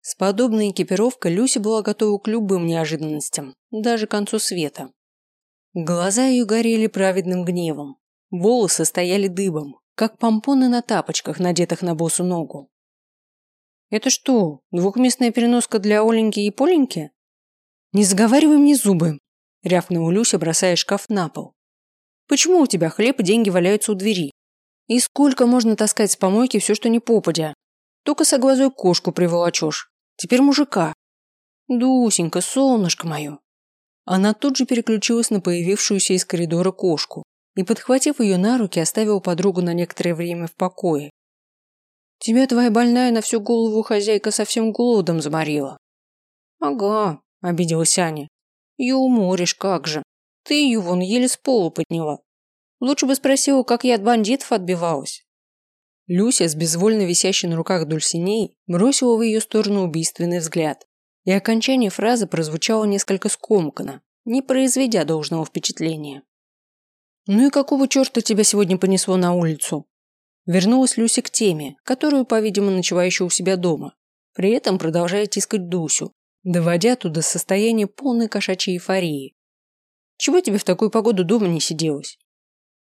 С подобной экипировкой Люси была готова к любым неожиданностям, даже к концу света. Глаза ее горели праведным гневом. Волосы стояли дыбом, как помпоны на тапочках, надетых на босу ногу. «Это что, двухместная переноска для Оленьки и Поленьки?» «Не заговаривай мне зубы!» – рявкнула Люся, бросая шкаф на пол. «Почему у тебя хлеб и деньги валяются у двери? И сколько можно таскать с помойки все, что не попадя? Только соглазую кошку приволочешь. Теперь мужика. Дусенька, солнышко мое, она тут же переключилась на появившуюся из коридора кошку и, подхватив ее на руки, оставила подругу на некоторое время в покое. «Тебя твоя больная на всю голову хозяйка совсем голодом заморила». «Ага», – обиделась Аня. «Ее уморишь, как же. Ты ее вон еле с пола подняла. Лучше бы спросила, как я от бандитов отбивалась». Люся с безвольно висящей на руках Дульсиней бросила в ее сторону убийственный взгляд и окончание фразы прозвучало несколько скомканно, не произведя должного впечатления. «Ну и какого черта тебя сегодня понесло на улицу?» Вернулась Люся к теме, которую, по-видимому, еще у себя дома, при этом продолжая тискать Дусю, доводя туда состояние полной кошачьей эйфории. «Чего тебе в такую погоду дома не сиделось?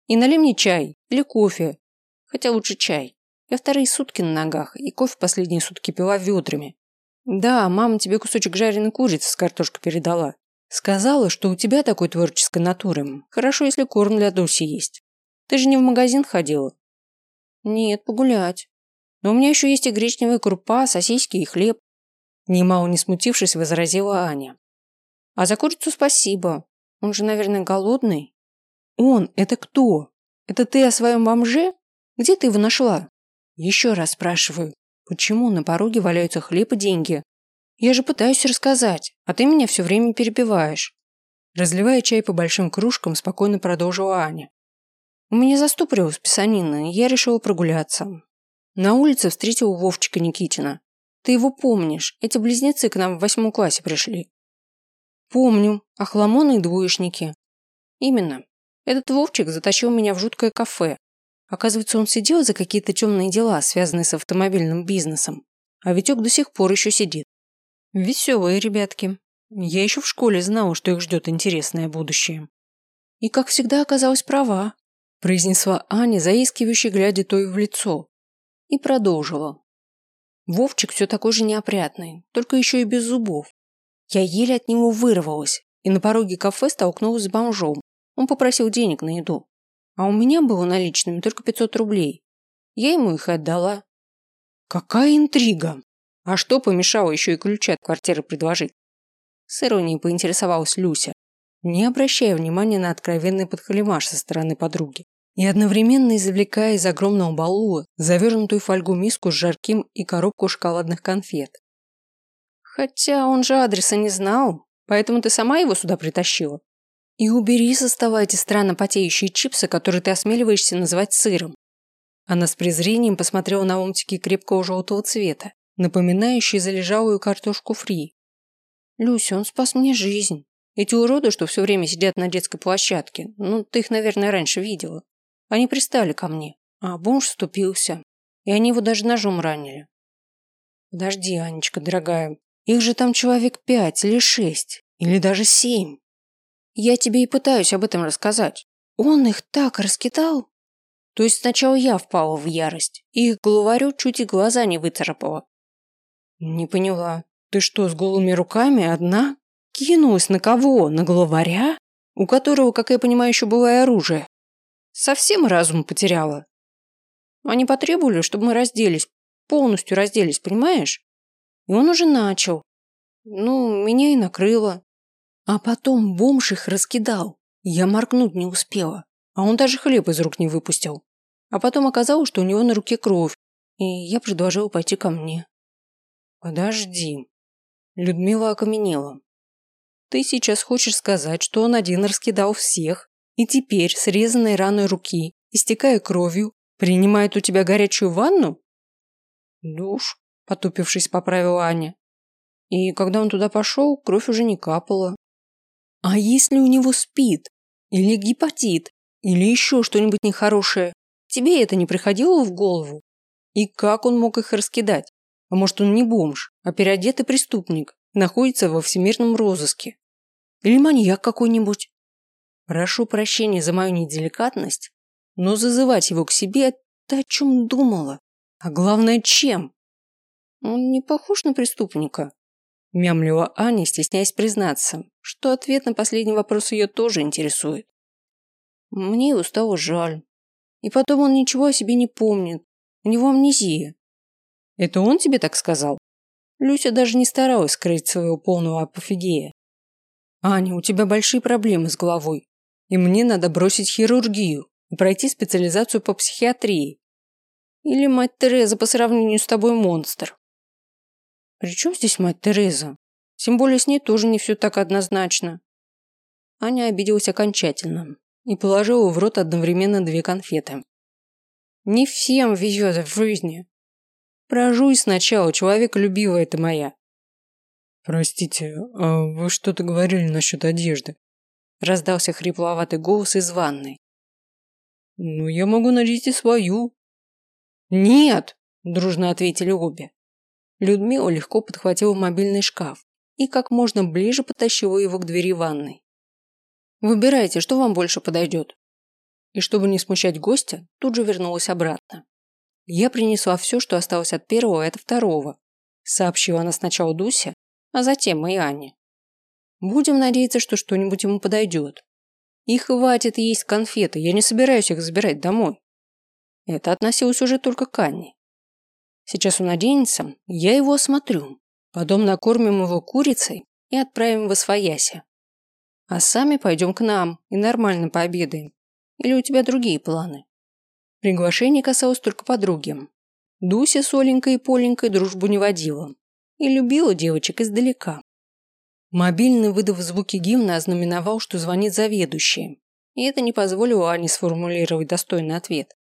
И налей мне чай или кофе, хотя лучше чай. Я вторые сутки на ногах, и кофе последние сутки пила ведрами, да, мама тебе кусочек жареной курицы с картошкой передала. Сказала, что у тебя такой творческой натуры. Хорошо, если корм для Дуси есть. Ты же не в магазин ходила? Нет, погулять. Но у меня еще есть и гречневая крупа, сосиски и хлеб. Немало не смутившись, возразила Аня. А за курицу спасибо. Он же, наверное, голодный. Он – это кто? Это ты о своем бомже? Где ты его нашла? Еще раз спрашиваю. Почему на пороге валяются хлеб и деньги? Я же пытаюсь рассказать, а ты меня все время перебиваешь. Разливая чай по большим кружкам, спокойно продолжила Аня. У меня застопорилась писанина, и я решила прогуляться. На улице встретил Вовчика Никитина. Ты его помнишь, эти близнецы к нам в восьмом классе пришли. Помню, охламоны и двоечники. Именно. Этот Вовчик затащил меня в жуткое кафе, Оказывается, он сидел за какие-то темные дела, связанные с автомобильным бизнесом. А Витек до сих пор еще сидит. Веселые ребятки. Я еще в школе знала, что их ждет интересное будущее. И, как всегда, оказалась права, произнесла Аня, заискивающе глядя той в лицо. И продолжила. Вовчик все такой же неопрятный, только еще и без зубов. Я еле от него вырвалась и на пороге кафе столкнулась с бомжом. Он попросил денег на еду. А у меня было наличными только 500 рублей. Я ему их отдала. Какая интрига! А что помешало еще и ключи от квартиры предложить? С иронией поинтересовалась Люся, не обращая внимания на откровенный подхалимаш со стороны подруги и одновременно извлекая из огромного балула завернутую фольгу миску с жарким и коробку шоколадных конфет. Хотя он же адреса не знал, поэтому ты сама его сюда притащила. И убери со стола эти странно потеющие чипсы, которые ты осмеливаешься называть сыром. Она с презрением посмотрела на ломтики крепкого желтого цвета, напоминающие залежалую картошку фри. Люся, он спас мне жизнь. Эти уроды, что все время сидят на детской площадке, ну, ты их, наверное, раньше видела. Они пристали ко мне, а бомж вступился, и они его даже ножом ранили. Подожди, Анечка, дорогая, их же там человек пять или шесть, или даже семь. Я тебе и пытаюсь об этом рассказать. Он их так раскидал. То есть сначала я впала в ярость, и их главарю чуть и глаза не выцарапала. Не поняла. Ты что, с голыми руками одна? Кинулась на кого? На главаря? У которого, как я понимаю, еще было и оружие. Совсем разум потеряла. Они потребовали, чтобы мы разделись, полностью разделись, понимаешь? И он уже начал. Ну, меня и накрыло. А потом бомж их раскидал. Я моргнуть не успела. А он даже хлеб из рук не выпустил. А потом оказалось, что у него на руке кровь. И я предложила пойти ко мне. Подожди. Людмила окаменела. Ты сейчас хочешь сказать, что он один раскидал всех, и теперь, срезанной раной руки, истекая кровью, принимает у тебя горячую ванну? Душ, потупившись, поправила Аня. И когда он туда пошел, кровь уже не капала. А если у него спид? Или гепатит? Или еще что-нибудь нехорошее? Тебе это не приходило в голову? И как он мог их раскидать? А может, он не бомж, а переодетый преступник, находится во всемирном розыске? Или маньяк какой-нибудь? Прошу прощения за мою неделикатность, но зазывать его к себе – это о чем думала. А главное, чем? Он не похож на преступника. Мямлила Аня, стесняясь признаться, что ответ на последний вопрос ее тоже интересует. Мне его стало жаль. И потом он ничего о себе не помнит. У него амнезия. Это он тебе так сказал? Люся даже не старалась скрыть своего полного апофигея. Аня, у тебя большие проблемы с головой. И мне надо бросить хирургию и пройти специализацию по психиатрии. Или, мать Тереза, по сравнению с тобой монстр. При чем здесь мать Тереза? Тем более с ней тоже не все так однозначно. Аня обиделась окончательно и положила в рот одновременно две конфеты. Не всем везет в жизни. Прожуй сначала, человек любивая ты моя. Простите, а вы что-то говорили насчет одежды? Раздался хрипловатый голос из ванной. Ну, я могу надеть и свою. Нет, дружно ответили обе. Людмила легко подхватила мобильный шкаф и как можно ближе потащила его к двери ванной. «Выбирайте, что вам больше подойдет». И чтобы не смущать гостя, тут же вернулась обратно. «Я принесла все, что осталось от первого и от второго», сообщила она сначала Дусе, а затем и Ане. «Будем надеяться, что что-нибудь ему подойдет. И хватит есть конфеты, я не собираюсь их забирать домой». Это относилось уже только к Анне. Сейчас он оденется, я его осмотрю. Потом накормим его курицей и отправим в Освояси. А сами пойдем к нам и нормально пообедаем. Или у тебя другие планы? Приглашение касалось только подруги. Дуся с Оленькой и Поленькой дружбу не водила. И любила девочек издалека. Мобильный, выдав звуки гимна, ознаменовал, что звонит заведующий. И это не позволило Ане сформулировать достойный ответ.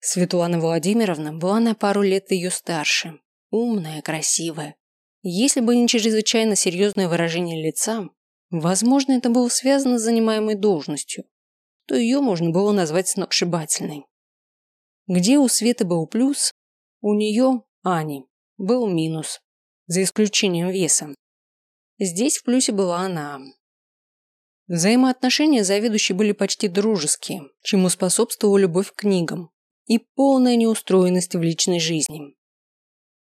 Светлана Владимировна была на пару лет ее старше. Умная, красивая. Если бы не чрезвычайно серьезное выражение лица, возможно, это было связано с занимаемой должностью, то ее можно было назвать сногсшибательной. Где у Светы был плюс, у нее, Ани, был минус, за исключением веса. Здесь в плюсе была она. Взаимоотношения заведующей были почти дружеские, чему способствовала любовь к книгам, и полная неустроенность в личной жизни.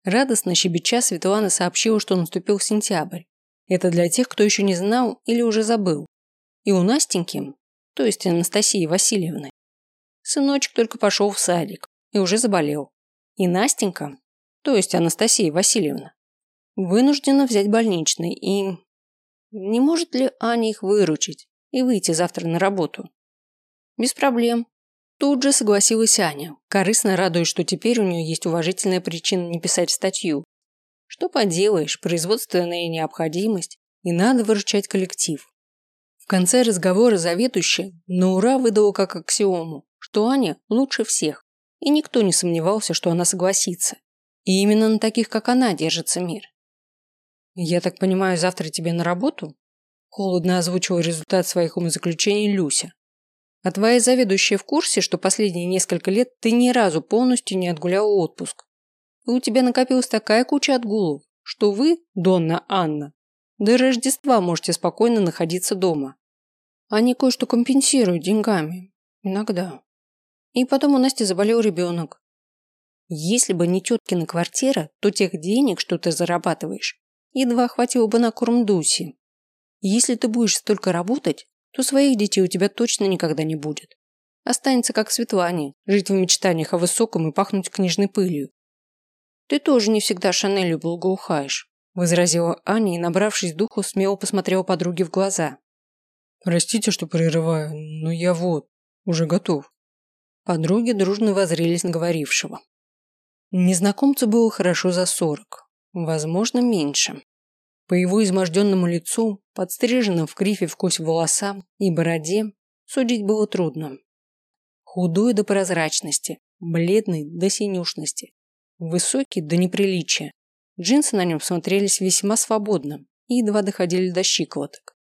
Радостно щебеча Светлана сообщила, что наступил сентябрь. Это для тех, кто еще не знал или уже забыл. И у Настеньки, то есть Анастасии Васильевны, сыночек только пошел в садик и уже заболел. И Настенька, то есть Анастасия Васильевна, вынуждена взять больничный и... Не может ли Аня их выручить и выйти завтра на работу? Без проблем. Тут же согласилась Аня, корыстно радуясь, что теперь у нее есть уважительная причина не писать статью. Что поделаешь, производственная необходимость, и надо выручать коллектив. В конце разговора заведующая на ура выдала как аксиому, что Аня лучше всех, и никто не сомневался, что она согласится. И именно на таких, как она, держится мир. «Я так понимаю, завтра тебе на работу?» Холодно озвучил результат своих умозаключений Люся. «А твоя заведующая в курсе, что последние несколько лет ты ни разу полностью не отгуляла отпуск? И у тебя накопилась такая куча отгулов, что вы, Донна Анна, до Рождества можете спокойно находиться дома. Они кое-что компенсируют деньгами. Иногда. И потом у Насти заболел ребенок. Если бы не теткина квартира, то тех денег, что ты зарабатываешь, едва хватило бы на корм Дуси. Если ты будешь столько работать, то своих детей у тебя точно никогда не будет. Останется как Светлане, жить в мечтаниях о высоком и пахнуть книжной пылью. Ты тоже не всегда Шанелью благоухаешь, возразила Аня и, набравшись духу, смело посмотрела подруге в глаза. Простите, что прерываю, но я вот, уже готов. Подруги дружно воззрелись на говорившего. Незнакомцу было хорошо за сорок, возможно, меньше. По его изможденному лицу, подстриженным в крифе в кость волосам и бороде, судить было трудно. Худой до прозрачности, бледный до синюшности, высокий до неприличия. Джинсы на нем смотрелись весьма свободно и едва доходили до щиколоток.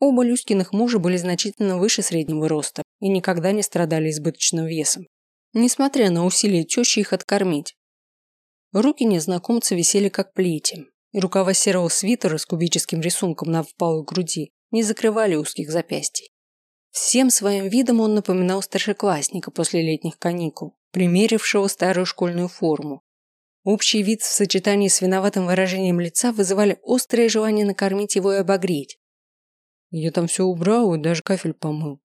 Оба Люськиных мужа были значительно выше среднего роста и никогда не страдали избыточным весом, несмотря на усилия тещи их откормить. Руки незнакомца висели как плети, и рукава серого свитера с кубическим рисунком на впалой груди не закрывали узких запястий. Всем своим видом он напоминал старшеклассника после летних каникул, примерившего старую школьную форму. Общий вид в сочетании с виноватым выражением лица вызывали острое желание накормить его и обогреть. «Я там все убрал и даже кафель помыл»,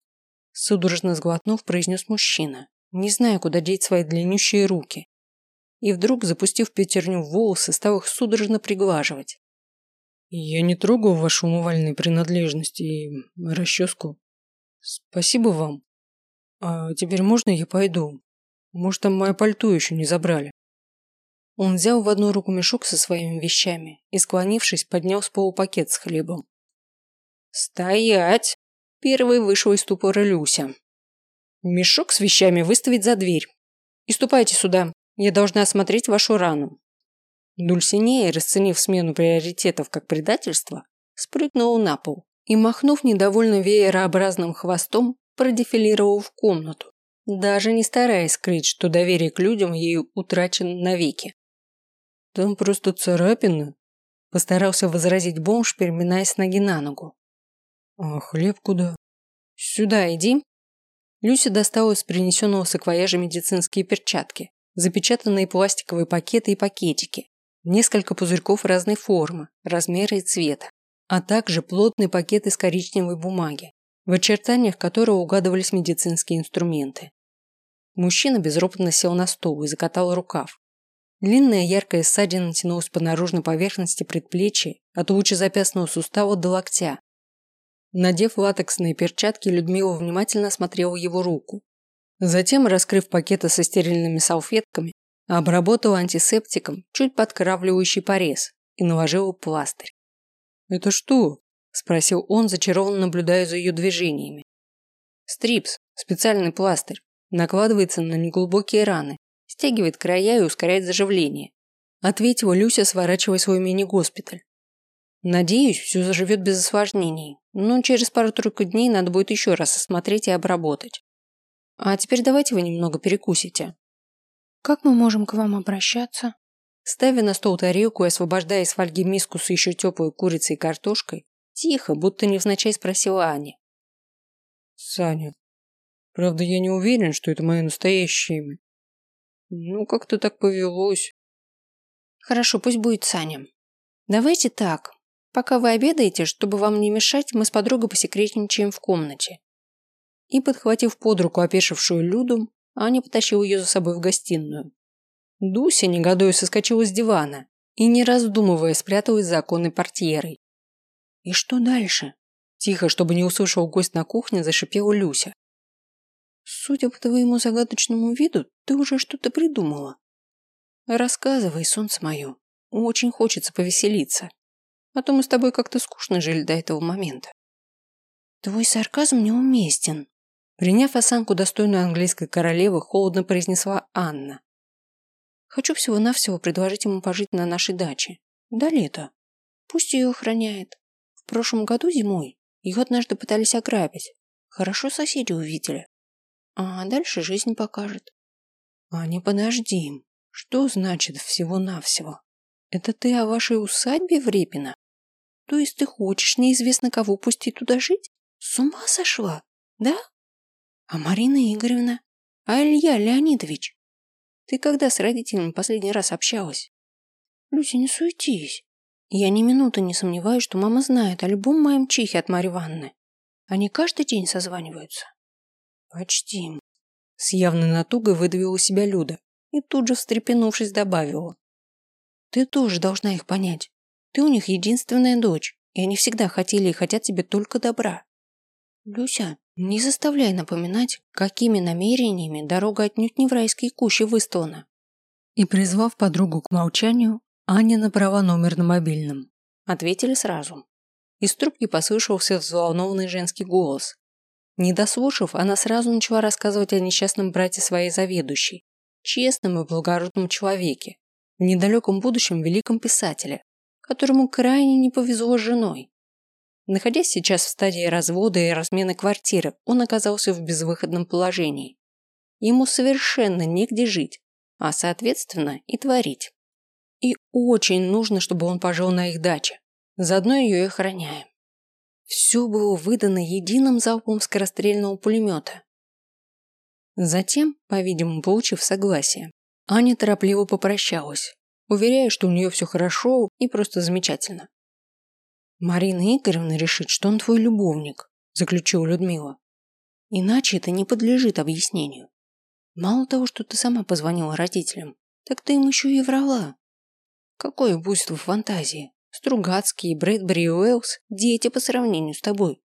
судорожно сглотнув, произнес мужчина, не зная, куда деть свои длиннющие руки, и вдруг, запустив пятерню в волосы, стал их судорожно приглаживать. «Я не трогаю ваши умывальные принадлежности и расческу. Спасибо вам. А теперь можно я пойду? Может, там мое пальто еще не забрали?» Он взял в одну руку мешок со своими вещами и, склонившись, поднял с пола пакет с хлебом. «Стоять!» Первый вышел из ступора Люся. «Мешок с вещами выставить за дверь. И ступайте сюда, я должна осмотреть вашу рану». Дульсинея, расценив смену приоритетов как предательство, спрыгнула на пол и, махнув недовольно веерообразным хвостом, продефилировал в комнату, даже не стараясь скрыть, что доверие к людям ей утрачено навеки. «Там просто царапина», – постарался возразить бомж, переминаясь ноги на ногу. «А хлеб куда?» «Сюда иди». Люся достала из принесенного саквояжа медицинские перчатки запечатанные пластиковые пакеты и пакетики, несколько пузырьков разной формы, размера и цвета, а также плотный пакет из коричневой бумаги, в очертаниях которого угадывались медицинские инструменты. Мужчина безропотно сел на стол и закатал рукав. Длинная яркая ссадина тянулась по наружной поверхности предплечья от лучезапястного сустава до локтя. Надев латексные перчатки, Людмила внимательно осмотрела его руку, Затем, раскрыв пакеты со стерильными салфетками, обработал антисептиком чуть подкравливающий порез и наложил пластырь. «Это что?» – спросил он, зачарованно наблюдая за ее движениями. «Стрипс, специальный пластырь, накладывается на неглубокие раны, стягивает края и ускоряет заживление», – ответила Люся, сворачивая свой мини-госпиталь. «Надеюсь, все заживет без осложнений, но через пару-тройку дней надо будет еще раз осмотреть и обработать. А теперь давайте вы немного перекусите. Как мы можем к вам обращаться? Ставя на стол тарелку и освобождая из фольги миску с еще теплой курицей и картошкой, тихо, будто невзначай спросила Аня. Саня. Правда, я не уверен, что это мое настоящее имя. Ну, как-то так повелось. Хорошо, пусть будет Саня. Давайте так. Пока вы обедаете, чтобы вам не мешать, мы с подругой посекретничаем в комнате и, подхватив под руку опешившую Люду, Аня потащила ее за собой в гостиную. Дуся, негодуя, соскочила с дивана и, не раздумывая, спряталась за оконной портьерой. «И что дальше?» Тихо, чтобы не услышал гость на кухне, зашипела Люся. «Судя по твоему загадочному виду, ты уже что-то придумала. Рассказывай, солнце мое. Очень хочется повеселиться. А то мы с тобой как-то скучно жили до этого момента». «Твой сарказм неуместен», Приняв осанку, достойную английской королевы, холодно произнесла Анна. Хочу всего-навсего предложить ему пожить на нашей даче. До лета. Пусть ее охраняет. В прошлом году зимой ее однажды пытались ограбить. Хорошо соседи увидели. А дальше жизнь покажет. Аня, подожди. Что значит всего-навсего? Это ты о вашей усадьбе в Репино? То есть ты хочешь неизвестно кого пустить туда жить? С ума сошла? Да? А Марина Игоревна? А Илья Леонидович? Ты когда с родителями последний раз общалась? Люся, не суетись. Я ни минуты не сомневаюсь, что мама знает о любом моем чихе от Марьи Ванны. Они каждый день созваниваются. Почти. С явной натугой выдавила себя Люда и тут же, встрепенувшись, добавила. Ты тоже должна их понять. Ты у них единственная дочь, и они всегда хотели и хотят тебе только добра. Люся, не заставляй напоминать, какими намерениями дорога отнюдь не в райские кущи выстлана. И призвав подругу к молчанию, Аня набрала номер на мобильном. Ответили сразу. Из трубки послышался взволнованный женский голос. Не дослушав, она сразу начала рассказывать о несчастном брате своей заведующей, честном и благородном человеке, в недалеком будущем великом писателе, которому крайне не повезло с женой. Находясь сейчас в стадии развода и размены квартиры, он оказался в безвыходном положении. Ему совершенно негде жить, а соответственно и творить. И очень нужно, чтобы он пожил на их даче. Заодно ее и охраняем. Все было выдано единым залпом скорострельного пулемета. Затем, по-видимому, получив согласие, Аня торопливо попрощалась, уверяя, что у нее все хорошо и просто замечательно. Марина Игоревна решит, что он твой любовник, заключила Людмила. Иначе это не подлежит объяснению. Мало того, что ты сама позвонила родителям, так ты им еще и врала. Какое буйство фантазии. Стругацкий, Брэдбери и Уэллс – дети по сравнению с тобой.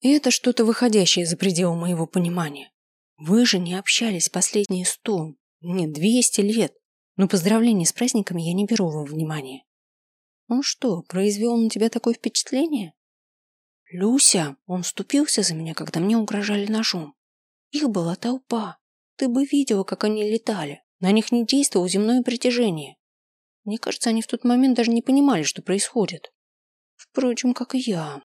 И это что-то выходящее за пределы моего понимания. Вы же не общались последние сто, нет, двести лет. Но поздравления с праздниками я не беру во внимание. Он что, произвел на тебя такое впечатление? Люся, он вступился за меня, когда мне угрожали ножом. Их была толпа. Ты бы видела, как они летали. На них не действовало земное притяжение. Мне кажется, они в тот момент даже не понимали, что происходит. Впрочем, как и я.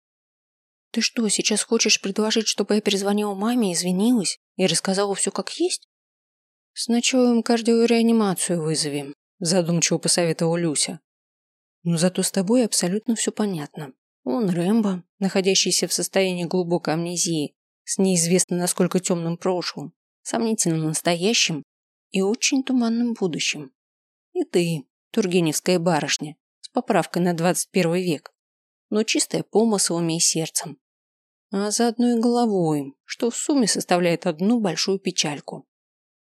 Ты что, сейчас хочешь предложить, чтобы я перезвонила маме, извинилась и рассказала все как есть? Сначала им кардиореанимацию вызовем, задумчиво посоветовала Люся. Но зато с тобой абсолютно все понятно. Он Рэмбо, находящийся в состоянии глубокой амнезии, с неизвестно насколько темным прошлым, сомнительным настоящим и очень туманным будущим. И ты, Тургеневская барышня, с поправкой на 21 век, но чистая помыслами и сердцем. А заодно и головой, что в сумме составляет одну большую печальку.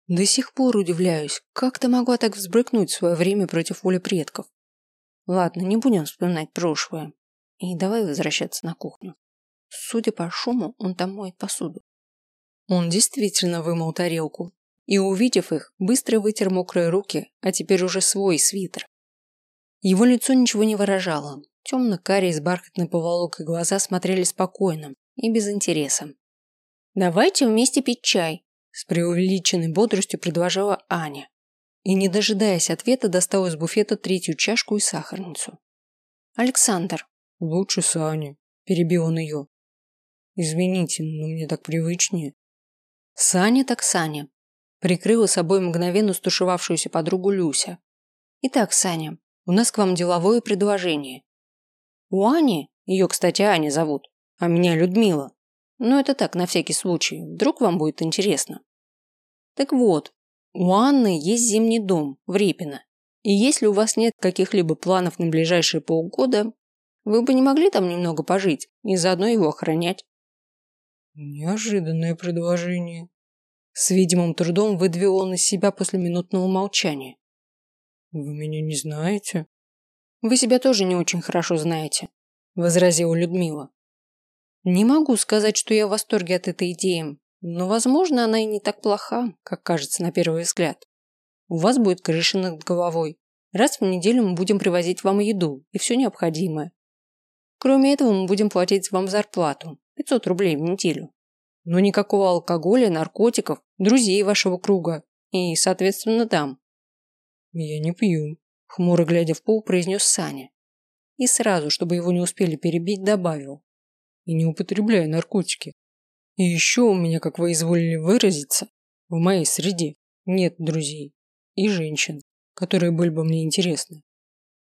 До сих пор удивляюсь, как ты могла так взбрыкнуть свое время против воли предков. Ладно, не будем вспоминать прошлое. И давай возвращаться на кухню. Судя по шуму, он там моет посуду. Он действительно вымыл тарелку. И, увидев их, быстро вытер мокрые руки, а теперь уже свой свитер. Его лицо ничего не выражало. Темно-карие с бархатной поволокой глаза смотрели спокойно и без интереса. «Давайте вместе пить чай», – с преувеличенной бодростью предложила Аня и, не дожидаясь ответа, достал из буфета третью чашку и сахарницу. «Александр». «Лучше Саня», – перебил он ее. «Извините, но мне так привычнее». «Саня так Саня», – прикрыла собой мгновенно стушевавшуюся подругу Люся. «Итак, Саня, у нас к вам деловое предложение. У Ани, ее, кстати, Аня зовут, а меня Людмила. Но это так, на всякий случай, вдруг вам будет интересно. Так вот, у Анны есть зимний дом в Репино. И если у вас нет каких-либо планов на ближайшие полгода, вы бы не могли там немного пожить и заодно его охранять. Неожиданное предложение. С видимым трудом выдвинул он из себя после минутного молчания. Вы меня не знаете? Вы себя тоже не очень хорошо знаете, возразила Людмила. Не могу сказать, что я в восторге от этой идеи, но, возможно, она и не так плоха, как кажется на первый взгляд. У вас будет крыша над головой. Раз в неделю мы будем привозить вам еду и все необходимое. Кроме этого, мы будем платить вам зарплату – 500 рублей в неделю. Но никакого алкоголя, наркотиков, друзей вашего круга и, соответственно, дам. Я не пью, хмуро глядя в пол, произнес Саня. И сразу, чтобы его не успели перебить, добавил. И не употребляю наркотики. И еще у меня, как вы изволили выразиться, в моей среде нет друзей и женщин, которые были бы мне интересны.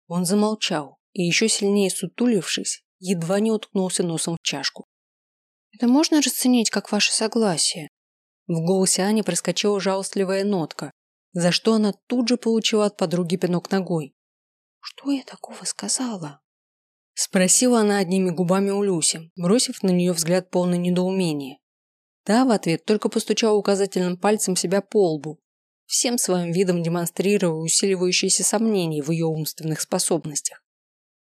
Он замолчал и еще сильнее сутулившись, едва не уткнулся носом в чашку. «Это можно расценить как ваше согласие?» В голосе Ани проскочила жалостливая нотка, за что она тут же получила от подруги пинок ногой. «Что я такого сказала?» Спросила она одними губами у Люси, бросив на нее взгляд полный недоумения. Та в ответ только постучала указательным пальцем себя по лбу, всем своим видом демонстрируя усиливающиеся сомнения в ее умственных способностях.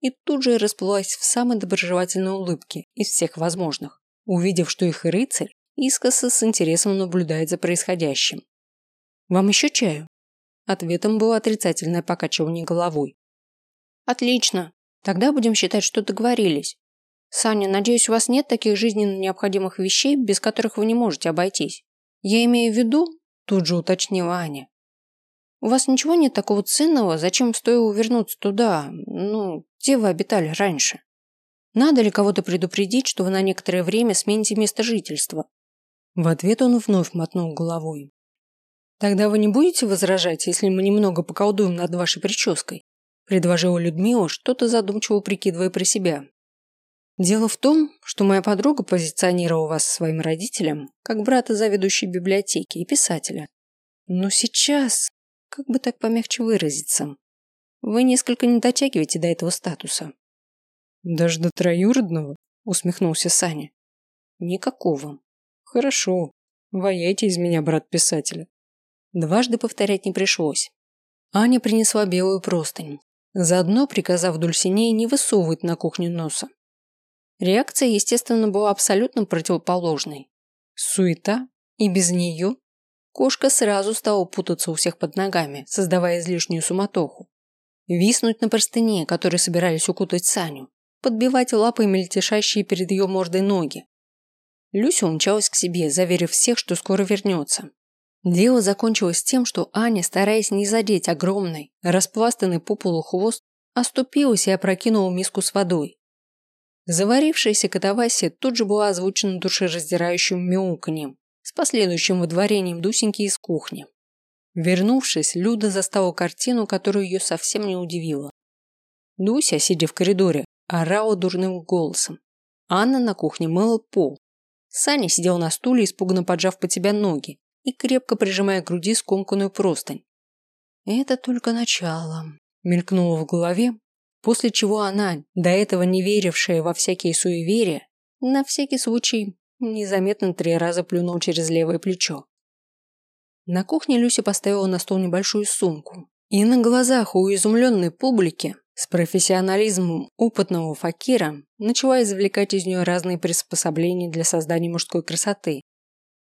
И тут же расплылась в самой доброжелательной улыбке из всех возможных, увидев, что их рыцарь искоса с интересом наблюдает за происходящим. «Вам еще чаю?» Ответом было отрицательное покачивание головой. «Отлично. Тогда будем считать, что договорились. Саня, надеюсь, у вас нет таких жизненно необходимых вещей, без которых вы не можете обойтись. Я имею в виду, тут же уточнила Аня. У вас ничего нет такого ценного, зачем стоило вернуться туда, ну, где вы обитали раньше? Надо ли кого-то предупредить, что вы на некоторое время смените место жительства? В ответ он вновь мотнул головой. Тогда вы не будете возражать, если мы немного поколдуем над вашей прической? Предложила Людмила, что-то задумчиво прикидывая про себя. Дело в том, что моя подруга позиционировала вас своим родителям как брата заведующей библиотеки и писателя. Но сейчас, как бы так помягче выразиться, вы несколько не дотягиваете до этого статуса. Даже до троюродного? Усмехнулся Саня. Никакого. Хорошо. Ваяйте из меня, брат писателя. Дважды повторять не пришлось. Аня принесла белую простынь, заодно приказав Дульсинее не высовывать на кухню носа. Реакция, естественно, была абсолютно противоположной. Суета, и без нее кошка сразу стала путаться у всех под ногами, создавая излишнюю суматоху. Виснуть на простыне, которой собирались укутать Саню, подбивать лапой мельтешащие перед ее мордой ноги. Люся умчалась к себе, заверив всех, что скоро вернется. Дело закончилось тем, что Аня, стараясь не задеть огромный, распластанный по полу хвост, оступилась и опрокинула миску с водой. Заварившаяся катавасия тут же была озвучена душераздирающим мяуканьем с последующим выдворением Дусеньки из кухни. Вернувшись, Люда застала картину, которая ее совсем не удивила. Дуся, сидя в коридоре, орала дурным голосом. Анна на кухне мыла пол. Саня сидел на стуле, испуганно поджав под себя ноги и крепко прижимая к груди скомканную простынь. «Это только начало», – мелькнуло в голове, после чего она, до этого не верившая во всякие суеверия, на всякий случай незаметно три раза плюнул через левое плечо. На кухне Люся поставила на стол небольшую сумку, и на глазах у изумленной публики с профессионализмом опытного факира начала извлекать из нее разные приспособления для создания мужской красоты,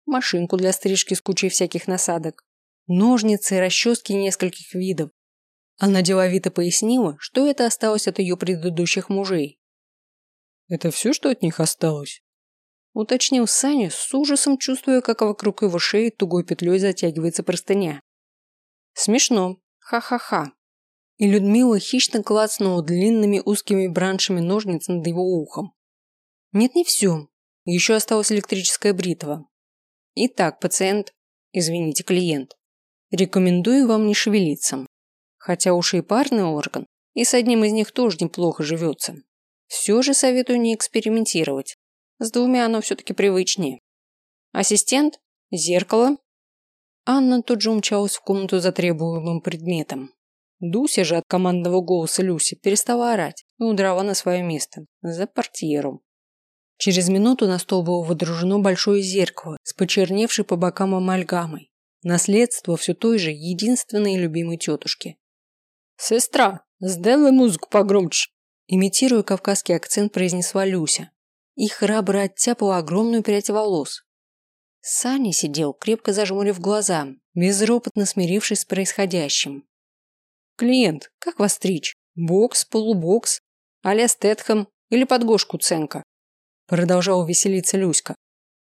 машинку для стрижки с кучей всяких насадок, ножницы и расчески нескольких видов. Она деловито пояснила, что это осталось от ее предыдущих мужей. «Это все, что от них осталось?» Уточнил Саня с ужасом, чувствуя, как вокруг его шеи тугой петлей затягивается простыня. Смешно. Ха-ха-ха. И Людмила хищно клацнула длинными узкими браншами ножниц над его ухом. Нет, не все. Еще осталась электрическая бритва. Итак, пациент, извините, клиент, рекомендую вам не шевелиться. Хотя уши и парный орган, и с одним из них тоже неплохо живется. Все же советую не экспериментировать. С двумя оно все-таки привычнее. Ассистент? Зеркало? Анна тут же умчалась в комнату за требуемым предметом. Дуся же от командного голоса Люси перестала орать и удрала на свое место, за портьеру. Через минуту на стол было водружено большое зеркало с почерневшей по бокам амальгамой. Наследство все той же единственной любимой тетушки. «Сестра, Сделай музыку погромче. Имитируя кавказский акцент, произнесла Люся и храбро оттяпала огромную прядь волос. Саня сидел, крепко зажмурив глаза, безропотно смирившись с происходящим. «Клиент, как вас стричь? Бокс, полубокс, а-ля Стэтхэм или подгошку Ценка?» Продолжала веселиться Люська,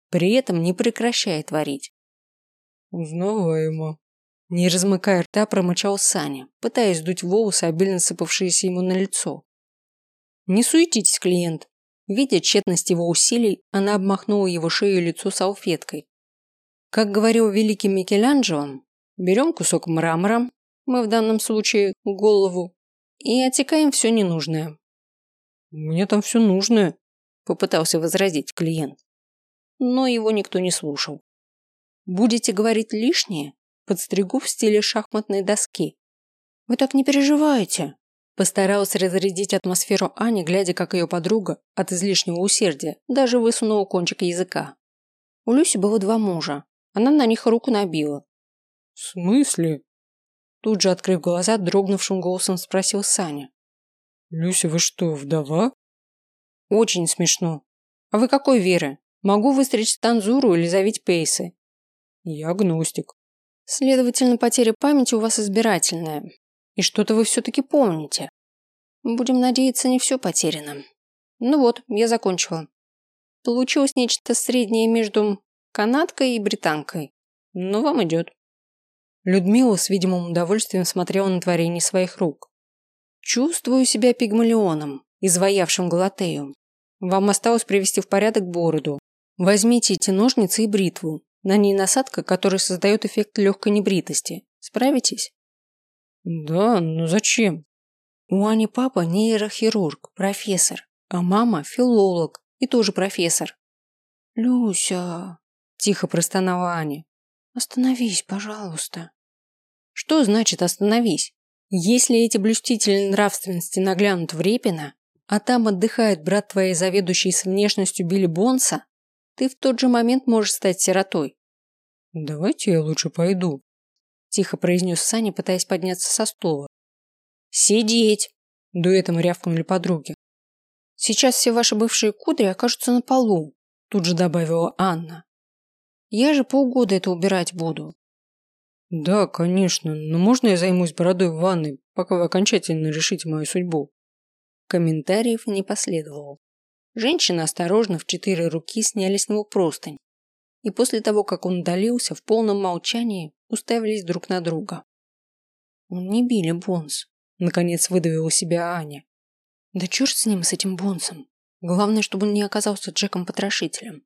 при этом не прекращая творить. «Узнаваемо», не размыкая рта, промычал Саня, пытаясь дуть волосы, обильно сыпавшиеся ему на лицо. «Не суетитесь, клиент!» Видя тщетность его усилий, она обмахнула его шею и лицо салфеткой. Как говорил великий Микеланджело, берем кусок мрамора, мы в данном случае голову, и отекаем все ненужное. «Мне там все нужное», – попытался возразить клиент. Но его никто не слушал. «Будете говорить лишнее? Подстригу в стиле шахматной доски». «Вы так не переживайте», Постаралась разрядить атмосферу Ани, глядя, как ее подруга от излишнего усердия даже высунула кончик языка. У Люси было два мужа. Она на них руку набила. «В смысле?» Тут же, открыв глаза, дрогнувшим голосом спросил Саня. «Люся, вы что, вдова?» «Очень смешно. А вы какой веры? Могу выстричь танзуру или завить пейсы?» «Я гностик». «Следовательно, потеря памяти у вас избирательная. И что-то вы все-таки помните. Будем надеяться, не все потеряно. Ну вот, я закончила. Получилось нечто среднее между канадкой и британкой. Но вам идет. Людмила с видимым удовольствием смотрела на творение своих рук. Чувствую себя пигмалионом, изваявшим Галатею. Вам осталось привести в порядок бороду. Возьмите эти ножницы и бритву. На ней насадка, которая создает эффект легкой небритости. Справитесь? Да, но зачем? У Ани папа нейрохирург, профессор, а мама филолог и тоже профессор. Люся, тихо простонала Аня. Остановись, пожалуйста. Что значит остановись? Если эти блюстители нравственности наглянут в Репина, а там отдыхает брат твоей заведующей с внешностью Билли Бонса, ты в тот же момент можешь стать сиротой. Давайте я лучше пойду, тихо произнес Саня, пытаясь подняться со стула. «Сидеть!» – дуэтом рявкнули подруги. «Сейчас все ваши бывшие кудри окажутся на полу», – тут же добавила Анна. «Я же полгода это убирать буду». «Да, конечно, но можно я займусь бородой в ванной, пока вы окончательно решите мою судьбу?» Комментариев не последовало. Женщины осторожно в четыре руки сняли с него простынь. И после того, как он удалился, в полном молчании уставились друг на друга. «Он не Билли Бонс», – наконец выдавила себя Аня. «Да черт с ним, с этим Бонсом. Главное, чтобы он не оказался Джеком-потрошителем.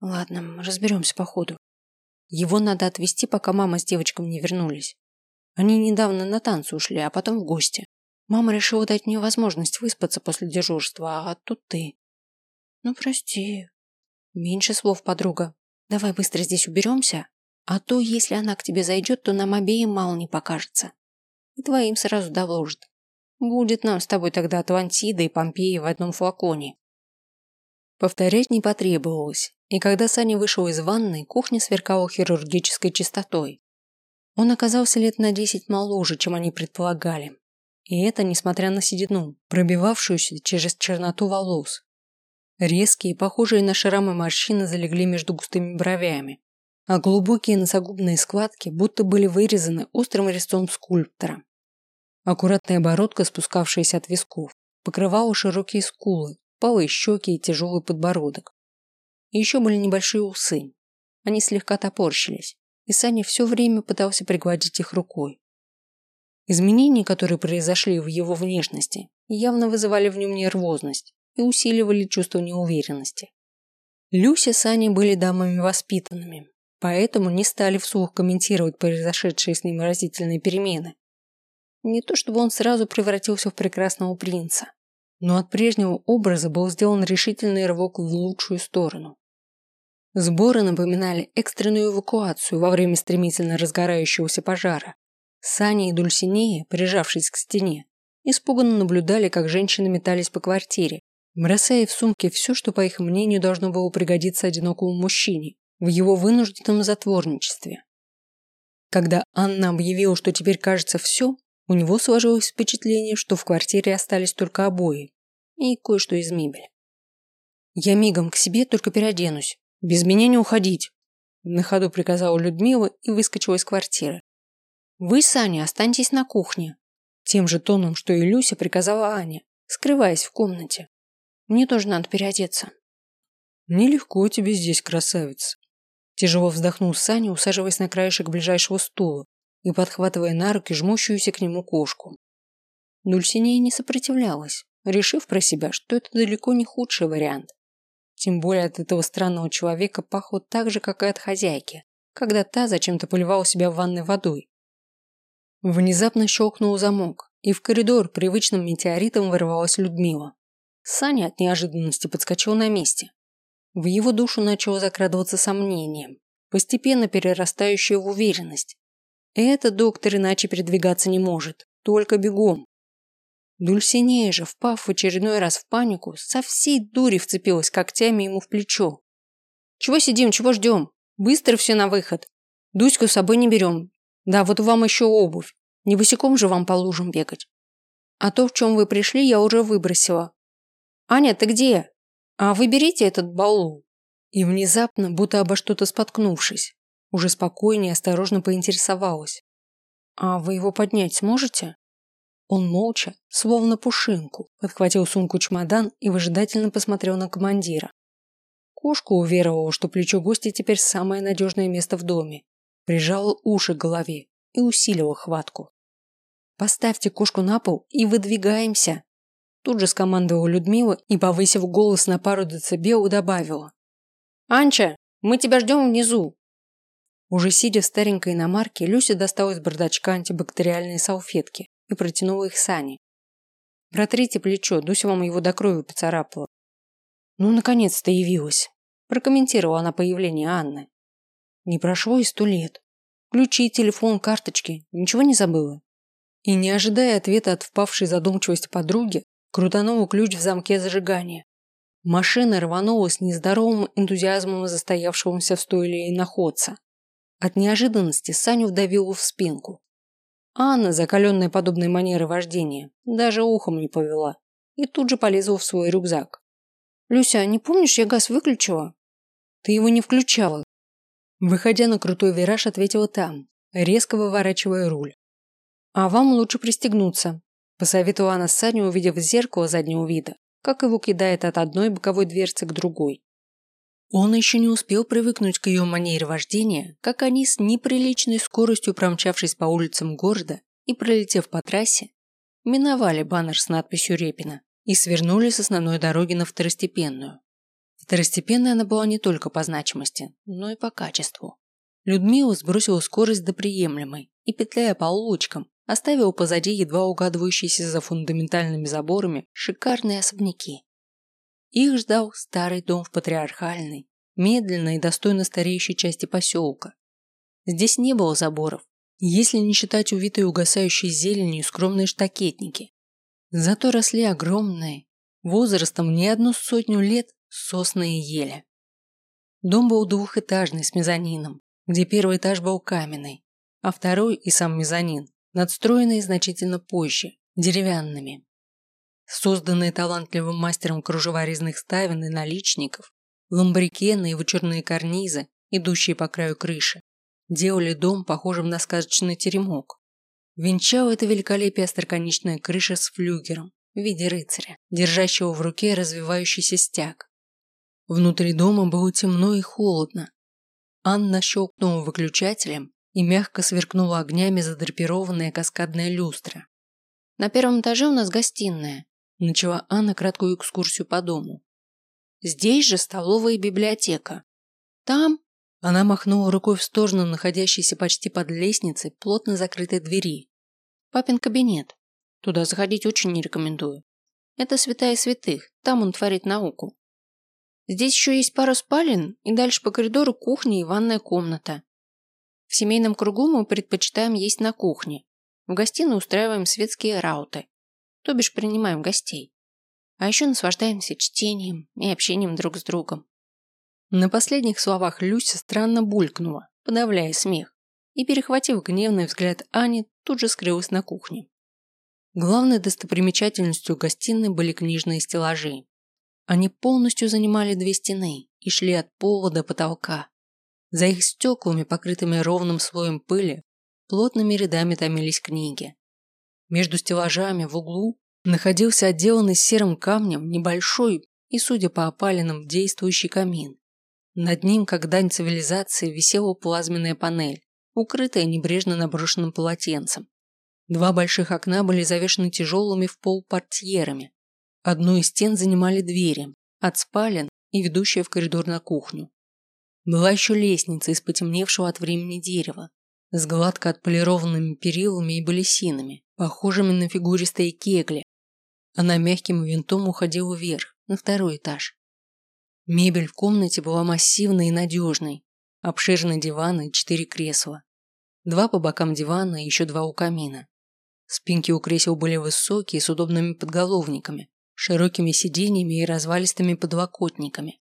Ладно, разберемся по ходу. Его надо отвезти, пока мама с девочками не вернулись. Они недавно на танцы ушли, а потом в гости. Мама решила дать мне возможность выспаться после дежурства, а тут ты. Ну, прости. Меньше слов, подруга. Давай быстро здесь уберемся, а то, если она к тебе зайдет, то нам обеим мало не покажется. И твоим сразу доложит. Будет нам с тобой тогда Атлантида и Помпеи в одном флаконе. Повторять не потребовалось, и когда Саня вышел из ванной, кухня сверкала хирургической чистотой. Он оказался лет на десять моложе, чем они предполагали. И это несмотря на седину, пробивавшуюся через черноту волос. Резкие, похожие на шрамы морщины залегли между густыми бровями, а глубокие носогубные складки будто были вырезаны острым резцом скульптора. Аккуратная бородка, спускавшаяся от висков, покрывала широкие скулы, палые щеки и тяжелый подбородок. Еще были небольшие усы. Они слегка топорщились, и Саня все время пытался пригладить их рукой. Изменения, которые произошли в его внешности, явно вызывали в нем нервозность и усиливали чувство неуверенности. Люся с Аней были дамами воспитанными, поэтому не стали вслух комментировать произошедшие с ним разительные перемены. Не то чтобы он сразу превратился в прекрасного принца, но от прежнего образа был сделан решительный рывок в лучшую сторону. Сборы напоминали экстренную эвакуацию во время стремительно разгорающегося пожара. Саня и Дульсинея, прижавшись к стене, испуганно наблюдали, как женщины метались по квартире, бросая в сумки все, что, по их мнению, должно было пригодиться одинокому мужчине, в его вынужденном затворничестве. Когда Анна объявила, что теперь кажется все, У него сложилось впечатление, что в квартире остались только обои и кое-что из мебели. «Я мигом к себе только переоденусь. Без меня не уходить!» На ходу приказала Людмила и выскочила из квартиры. «Вы, Саня, останьтесь на кухне!» Тем же тоном, что и Люся, приказала Аня, скрываясь в комнате. «Мне тоже надо переодеться». «Нелегко тебе здесь, красавица!» Тяжело вздохнул Саня, усаживаясь на краешек ближайшего стула и подхватывая на руки жмущуюся к нему кошку. Дульсинея не сопротивлялась, решив про себя, что это далеко не худший вариант. Тем более от этого странного человека пахло так же, как и от хозяйки, когда та зачем-то поливала себя ванной водой. Внезапно щелкнул замок, и в коридор привычным метеоритом вырвалась Людмила. Саня от неожиданности подскочил на месте. В его душу начало закрадываться сомнение, постепенно перерастающее в уверенность. Этот доктор иначе передвигаться не может, только бегом. Дульсинея же, впав в очередной раз в панику, со всей дури вцепилась когтями ему в плечо. «Чего сидим, чего ждем? Быстро все на выход. Дуську с собой не берем. Да, вот вам еще обувь. Не босиком же вам по лужам бегать. А то, в чем вы пришли, я уже выбросила. Аня, ты где? А вы берите этот балу». И внезапно, будто обо что-то споткнувшись, уже спокойнее и осторожно поинтересовалась. «А вы его поднять сможете?» Он молча, словно пушинку, подхватил сумку-чемодан и выжидательно посмотрел на командира. Кошка уверовала, что плечо гостя теперь самое надежное место в доме. Прижала уши к голове и усилила хватку. «Поставьте кошку на пол и выдвигаемся!» Тут же скомандовала Людмила и, повысив голос на пару децибел, добавила. «Анча, мы тебя ждем внизу!» Уже сидя в старенькой иномарке, Люся достала из бардачка антибактериальные салфетки и протянула их Сане. «Протрите плечо, Дуся вам его до крови поцарапала». «Ну, наконец-то явилась», – прокомментировала она появление Анны. «Не прошло и сто лет. Ключи, телефон, карточки. Ничего не забыла?» И, не ожидая ответа от впавшей задумчивости подруги, крутанула ключ в замке зажигания. Машина рванула с нездоровым энтузиазмом застоявшегося в стойле и находца. От неожиданности Саню вдавило в спинку. Анна, закаленная подобной манерой вождения, даже ухом не повела и тут же полезла в свой рюкзак. «Люся, не помнишь, я газ выключила?» «Ты его не включала». Выходя на крутой вираж, ответила там, резко выворачивая руль. «А вам лучше пристегнуться», – посоветовала она Саню, увидев зеркало заднего вида, как его кидает от одной боковой дверцы к другой. Он еще не успел привыкнуть к ее манере вождения, как они с неприличной скоростью промчавшись по улицам города и пролетев по трассе, миновали баннер с надписью Репина и свернули с основной дороги на второстепенную. Второстепенная она была не только по значимости, но и по качеству. Людмила сбросила скорость до приемлемой и, петляя по улочкам, оставила позади едва угадывающиеся за фундаментальными заборами шикарные особняки. Их ждал старый дом в патриархальной, медленно и достойно стареющей части поселка. Здесь не было заборов, если не считать увитой угасающей зеленью скромные штакетники. Зато росли огромные, возрастом не одну сотню лет, сосны и ели. Дом был двухэтажный с мезонином, где первый этаж был каменный, а второй и сам мезонин надстроенный значительно позже, деревянными. Созданные талантливым мастером кружева резных ставен и наличников, ламбрикены и вычурные карнизы, идущие по краю крыши, делали дом похожим на сказочный теремок. Венчала это великолепие остроконечная крыша с флюгером в виде рыцаря, держащего в руке развивающийся стяг. Внутри дома было темно и холодно. Анна щелкнула выключателем и мягко сверкнула огнями задрапированная каскадная люстра. На первом этаже у нас гостиная, Начала Анна краткую экскурсию по дому. Здесь же столовая и библиотека. Там она махнула рукой в сторону находящейся почти под лестницей плотно закрытой двери. Папин кабинет. Туда заходить очень не рекомендую. Это святая святых, там он творит науку. Здесь еще есть пара спален, и дальше по коридору кухня и ванная комната. В семейном кругу мы предпочитаем есть на кухне. В гостиной устраиваем светские рауты то бишь принимаем гостей. А еще наслаждаемся чтением и общением друг с другом. На последних словах Люся странно булькнула, подавляя смех, и, перехватив гневный взгляд Ани, тут же скрылась на кухне. Главной достопримечательностью гостиной были книжные стеллажи. Они полностью занимали две стены и шли от пола до потолка. За их стеклами, покрытыми ровным слоем пыли, плотными рядами томились книги. Между стеллажами в углу находился отделанный серым камнем небольшой и, судя по опалинам, действующий камин. Над ним, как дань цивилизации, висела плазменная панель, укрытая небрежно наброшенным полотенцем. Два больших окна были завешены тяжелыми в пол портьерами. Одну из стен занимали двери, от спален и ведущая в коридор на кухню. Была еще лестница из потемневшего от времени дерева, с гладко отполированными перилами и балесинами, похожими на фигуристые кегли. Она мягким винтом уходила вверх, на второй этаж. Мебель в комнате была массивной и надежной. Обширный диван и четыре кресла. Два по бокам дивана и еще два у камина. Спинки у кресел были высокие, с удобными подголовниками, широкими сиденьями и развалистыми подлокотниками.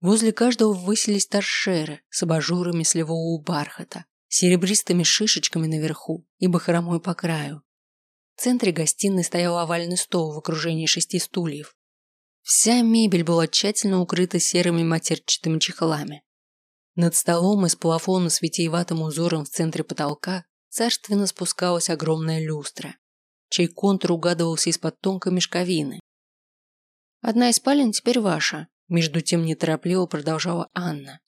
Возле каждого высились торшеры с абажурами сливового бархата, серебристыми шишечками наверху и бахромой по краю. В центре гостиной стоял овальный стол в окружении шести стульев. Вся мебель была тщательно укрыта серыми матерчатыми чехлами. Над столом из плафона с витиеватым узором в центре потолка царственно спускалась огромная люстра, чей контур угадывался из-под тонкой мешковины. «Одна из спален теперь ваша», – между тем неторопливо продолжала Анна.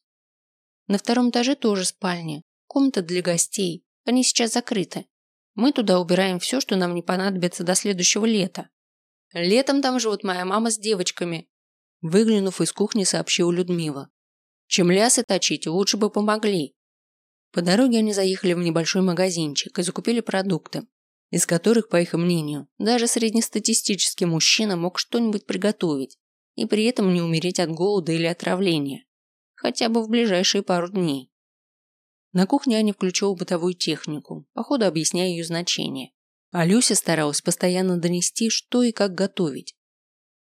«На втором этаже тоже спальня, комната для гостей, они сейчас закрыты. Мы туда убираем все, что нам не понадобится до следующего лета. Летом там живут моя мама с девочками. Выглянув из кухни, сообщила Людмила. Чем лясы точить, лучше бы помогли. По дороге они заехали в небольшой магазинчик и закупили продукты, из которых, по их мнению, даже среднестатистический мужчина мог что-нибудь приготовить и при этом не умереть от голода или отравления, хотя бы в ближайшие пару дней. На кухне Аня включила бытовую технику, по ходу объясняя ее значение. А Люся старалась постоянно донести, что и как готовить.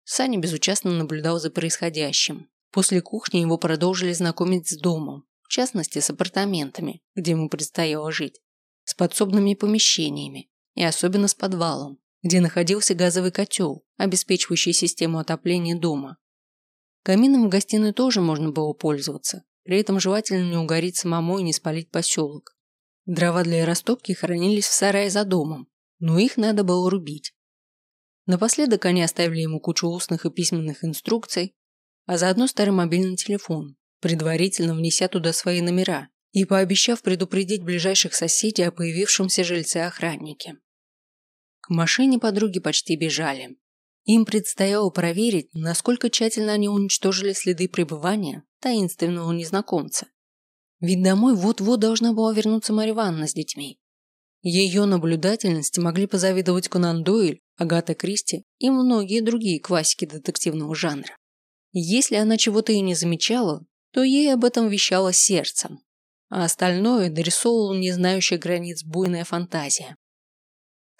Саня безучастно наблюдал за происходящим. После кухни его продолжили знакомить с домом, в частности с апартаментами, где ему предстояло жить, с подсобными помещениями и особенно с подвалом, где находился газовый котел, обеспечивающий систему отопления дома. Камином в гостиной тоже можно было пользоваться, при этом желательно не угореть самому и не спалить поселок. Дрова для растопки хранились в сарае за домом, но их надо было рубить. Напоследок они оставили ему кучу устных и письменных инструкций, а заодно старый мобильный телефон, предварительно внеся туда свои номера и пообещав предупредить ближайших соседей о появившемся жильце-охраннике. К машине подруги почти бежали. Им предстояло проверить, насколько тщательно они уничтожили следы пребывания таинственного незнакомца. Ведь домой вот-вот должна была вернуться Марья Ивановна с детьми. Ее наблюдательности могли позавидовать Конан Дойль, Агата Кристи и многие другие классики детективного жанра. Если она чего-то и не замечала, то ей об этом вещало сердцем, а остальное дорисовывала не знающая границ буйная фантазия.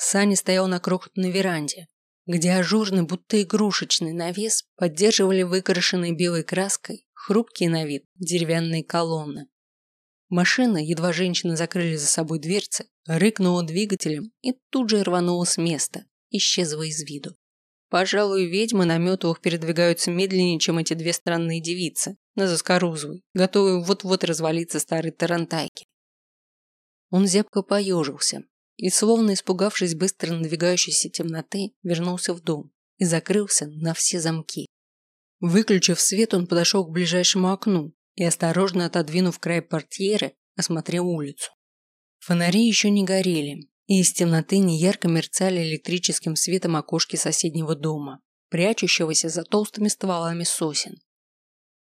Саня стоял на крохотной веранде, где ажурный, будто игрушечный навес поддерживали выкрашенной белой краской хрупкие на вид деревянные колонны. Машина, едва женщины закрыли за собой дверцы, рыкнула двигателем и тут же рванула с места, исчезла из виду. Пожалуй, ведьмы на метлах передвигаются медленнее, чем эти две странные девицы на Заскорузовой, готовые вот-вот развалиться старой тарантайки. Он зябко поежился и, словно испугавшись быстро надвигающейся темноты, вернулся в дом и закрылся на все замки. Выключив свет, он подошел к ближайшему окну, и, осторожно отодвинув край портьеры, осмотрел улицу. Фонари еще не горели, и из темноты неярко мерцали электрическим светом окошки соседнего дома, прячущегося за толстыми стволами сосен.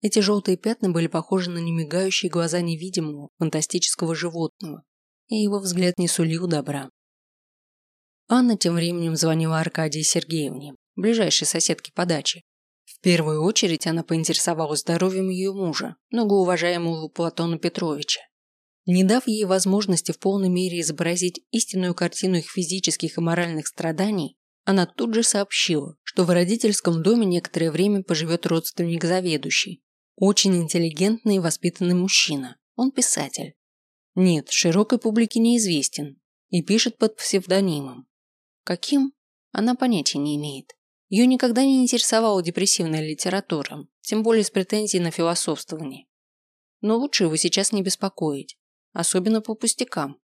Эти желтые пятна были похожи на немигающие глаза невидимого, фантастического животного, и его взгляд не сулил добра. Анна тем временем звонила Аркадии Сергеевне, ближайшей соседке по даче, первую очередь она поинтересовалась здоровьем ее мужа, многоуважаемого Платона Петровича. Не дав ей возможности в полной мере изобразить истинную картину их физических и моральных страданий, она тут же сообщила, что в родительском доме некоторое время поживет родственник заведующий. Очень интеллигентный и воспитанный мужчина. Он писатель. Нет, широкой публике неизвестен. И пишет под псевдонимом. Каким? Она понятия не имеет. Ее никогда не интересовала депрессивная литература, тем более с претензией на философствование. Но лучше его сейчас не беспокоить, особенно по пустякам,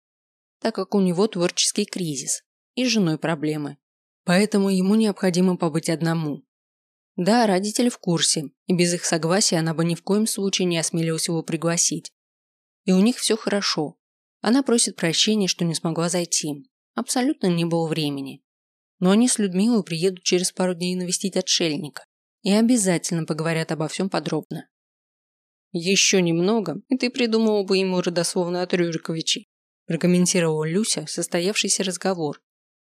так как у него творческий кризис и с женой проблемы. Поэтому ему необходимо побыть одному. Да, родители в курсе, и без их согласия она бы ни в коем случае не осмелилась его пригласить. И у них все хорошо. Она просит прощения, что не смогла зайти. Абсолютно не было времени. Но они с Людмилой приедут через пару дней навестить отшельника и обязательно поговорят обо всем подробно. «Еще немного, и ты придумал бы ему родословную от Рюриковичей», прокомментировала Люся состоявшийся разговор.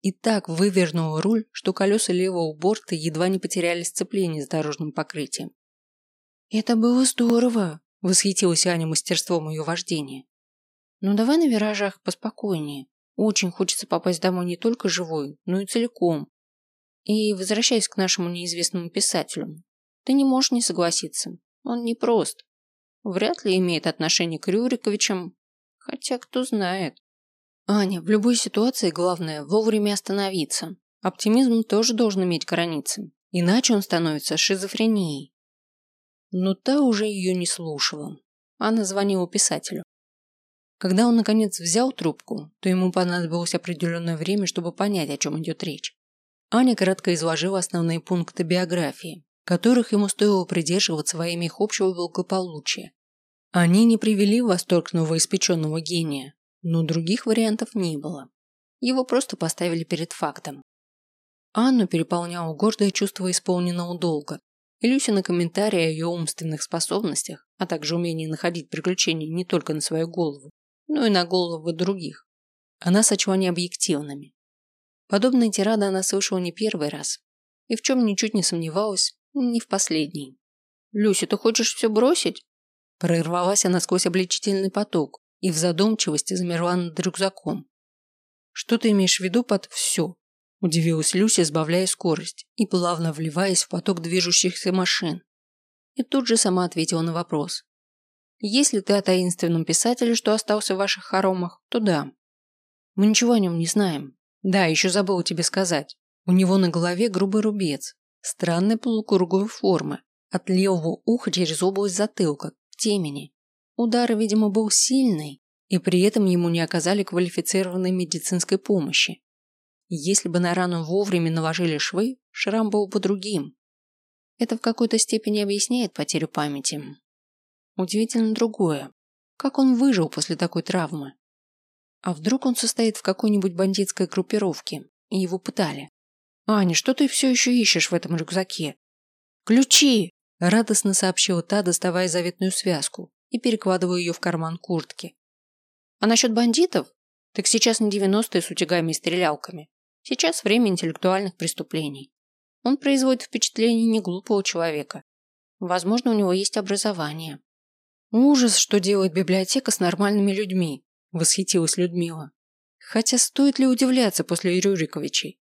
И так вывернула руль, что колеса левого борта едва не потеряли сцепление с дорожным покрытием. «Это было здорово!» – восхитилась Аня мастерством ее вождения. «Ну давай на виражах поспокойнее. Очень хочется попасть домой не только живой, но и целиком. И возвращаясь к нашему неизвестному писателю, ты не можешь не согласиться. Он непрост. Вряд ли имеет отношение к Рюриковичам, хотя кто знает. Аня, в любой ситуации главное вовремя остановиться. Оптимизм тоже должен иметь границы, иначе он становится шизофренией. Но та уже ее не слушала. Анна звонила писателю. Когда он, наконец, взял трубку, то ему понадобилось определенное время, чтобы понять, о чем идет речь. Аня кратко изложила основные пункты биографии, которых ему стоило придерживаться во имя их общего благополучия. Они не привели в восторг новоиспеченного гения, но других вариантов не было. Его просто поставили перед фактом. Анну переполняло гордое чувство исполненного долга, и Люсина комментарии о ее умственных способностях, а также умении находить приключения не только на свою голову, но и на головы других. Она сочла необъективными. Подобные тирады она слышала не первый раз. И в чем ничуть не сомневалась, не в последний. «Люся, ты хочешь все бросить?» Прорвалась она сквозь обличительный поток и в задумчивости замерла над рюкзаком. «Что ты имеешь в виду под «все»?» Удивилась Люся, сбавляя скорость и плавно вливаясь в поток движущихся машин. И тут же сама ответила на вопрос. Если ты о таинственном писателе, что остался в ваших хоромах, то да. Мы ничего о нем не знаем. Да, еще забыл тебе сказать. У него на голове грубый рубец, странной полукруговой формы, от левого уха через область затылка, к темени. Удар, видимо, был сильный, и при этом ему не оказали квалифицированной медицинской помощи. Если бы на рану вовремя наложили швы, шрам был бы другим. Это в какой-то степени объясняет потерю памяти, Удивительно другое. Как он выжил после такой травмы? А вдруг он состоит в какой-нибудь бандитской группировке, и его пытали? «Аня, что ты все еще ищешь в этом рюкзаке?» «Ключи!» – радостно сообщила та, доставая заветную связку и перекладывая ее в карман куртки. «А насчет бандитов? Так сейчас не девяностые с утягами и стрелялками. Сейчас время интеллектуальных преступлений. Он производит впечатление неглупого человека. Возможно, у него есть образование. Ужас, что делает библиотека с нормальными людьми, восхитилась Людмила. Хотя стоит ли удивляться после Рюриковичей?